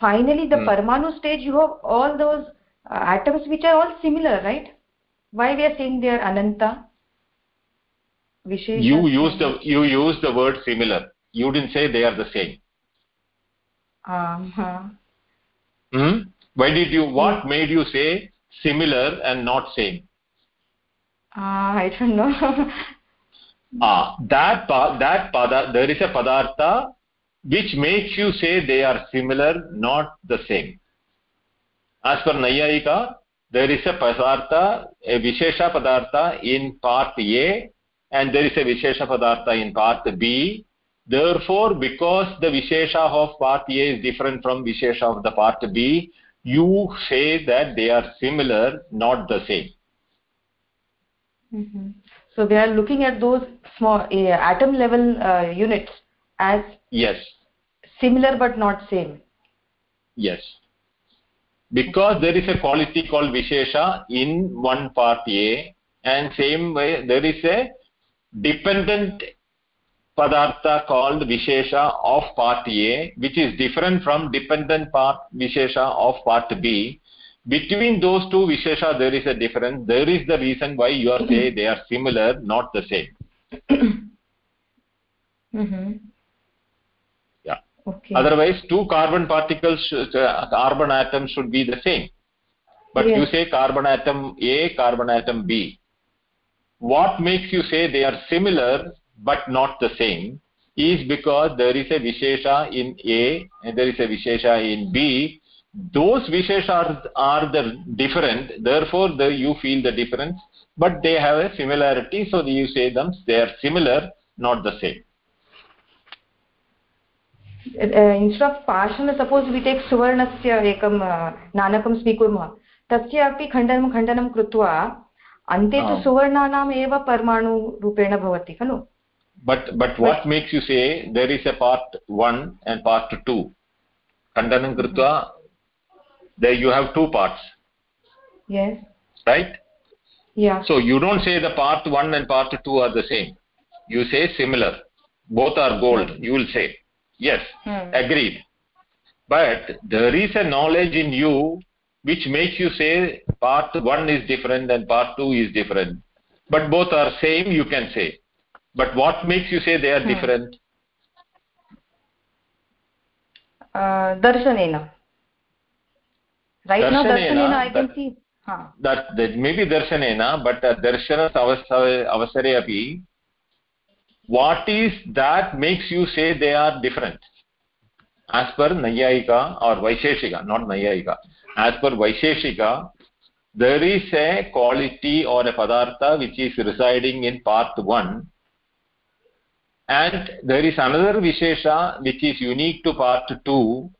finally the hmm. parmanu stage you have all those uh, atoms which are all similar right? Why we are saying they are ananta Vishesha? You use the you use the word similar. You didn't say they are the same. Um huh. hmm? Why did you what hmm. made you say similar and not same? Uh, i don't know. Ah that that pada there is a padartha which makes you say they are similar not the same as per nayayika there is a padartha a vishesha padartha in part a and there is a vishesha padartha in part b. Therefore because the vishesha of part a is different from vishesha of the part b you say that they are similar not the same. Mm -hmm so we are looking at those small uh, atom level uh, units as yes. similar but not same. Yes because there is a quality called vishesha in one part a and same way there is a dependent padartha called vishesha of part a which is different from dependent part vishesha of part b. Between those two vishesha there is a difference. There is the reason why you are say they are similar not the same. Mm -hmm. yeah okay. Otherwise two carbon particles uh, carbon atoms should be the same. But yes. you say carbon atom a carbon atom b. What makes you say they are similar but not the same is because there is a vishesha in a and there is a vishesha in b. Those visheshas are, are the different. Therefore the, you feel the difference. But they have a similarity so you say them they are similar not the same इन्स्ट्रा पाषण suppose we take सुवर्णस्य एकं नाणकं स्वीकुर्मः तस्य अपि खण्डनं खण्डनं कृत्वा अन्ते तु सुवर्णानाम् एव परमाणुरूपेण भवति खलु? But but what makes you say there is a part one and part two खण्डनं कृत्वा there you have two parts right so you don't say the part one and part two are the same you say similar both are gold you will say yes hmm. agreed. But there is a knowledge in you which makes you say part 1 is different and part 2 is different. But both are same you can say. But what makes you say they are hmm. different? Uh, darshanena right now darshanena i can see. Ha that, that maybe darshanena but uh, darshana avasare api what is that makes you say they are different? As per nayayika or vaisheshika not nayayika as per vaisheshika there is a quality or a padartha which is residing in part 1 and there is another vishesha which is unique to part 2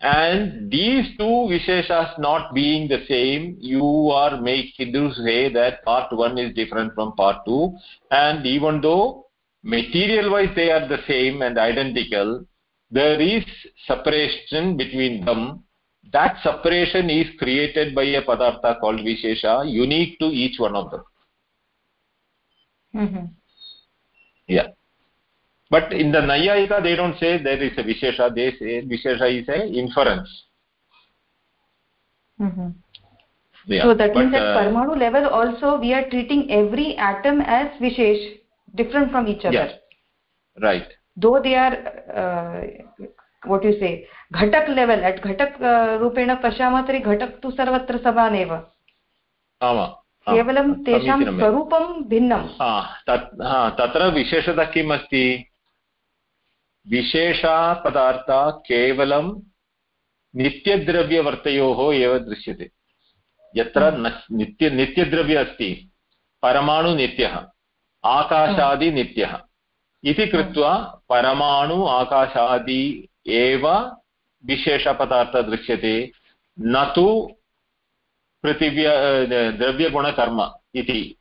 and these two visheshas not being the same you are making to say that part 1 is different from part 2 and even though material wise they are the same and identical. There is separation between them. That separation is created by a padartha called vishesha unique to each one of them. Mm -hmm. yeah. But in the nayayika they don't say there is a vishesha. They say vishesha is a inference. Mm -hmm. yeah, so that but, means at uh, parmanu level also we are treating every atom as vishesh different from each other. Yes right. Though they are uh, what you say घटक् level at घटक् रूपेण पश्यामः तर्हि घटक् तु सर्वत्र समान् एव केवलं तेषां स्वरूपं भिन्नं तत्र विशेषता किम् अस्ति विशेषापदार्था केवलं नित्यद्रव्यवर्तयोः एव दृश्यते यत्र नित्य नित्यद्रव्य अस्ति परमाणुनित्यः आकाशादिनित्यः इति कृत्वा परमाणु आकाशादि एव विशेषपदार्थः दृश्यते। न तु पृथिव्य द्रव्यगुणकर्म इति।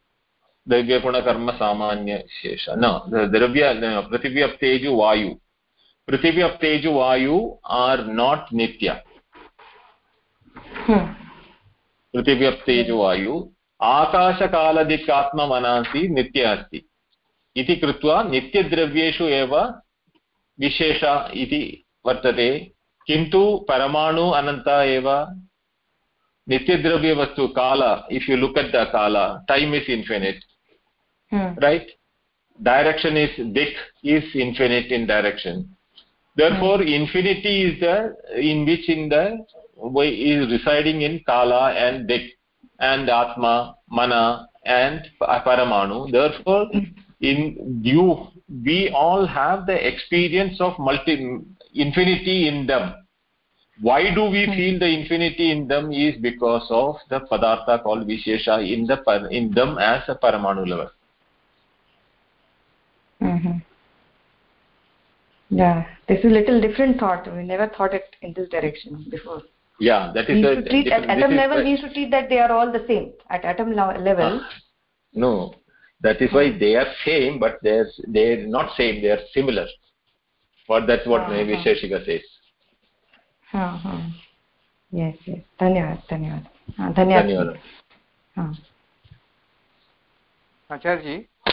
द्रव्यगुणकर्मसामान्यशेष न द्रव्य पृथिवी अप् तेजु वायु। पृथिवी अप् तेजु वायु आर् नाट् नित्य। पृथिवी अप् तेजु वायु आकाशकालदिक् नित्य अस्ति इति कृत्वा नित्यद्रव्येषु एव विशेष इति वर्तते किन्तु परमाणु अनन्त एव नित्यद्रव्यवस्तु काल if you look at the kala time is infinite right direction is dik is infinite in direction therefore hmm. infinity is the in which in the way is residing in kala and dik and atma mana and paramanu. Therefore in you we all have the experience of multi infinity in them. Why do we hmm. feel the infinity in them is because of the padartha called vishesha in the in them as a paramanu level mm -hmm. yeah this is a little different thought. We never thought it in this direction before yeah that is we should treat at atom level we should treat that they are all the same. At atom level. Uh, no. That is why they are same but they are they are not same they are similar. What that's what uh -huh. Ah. visheshika says. Ha ha yes yes. Dhanyawad dhanyawad dhanyawad dhanyawad acharya ji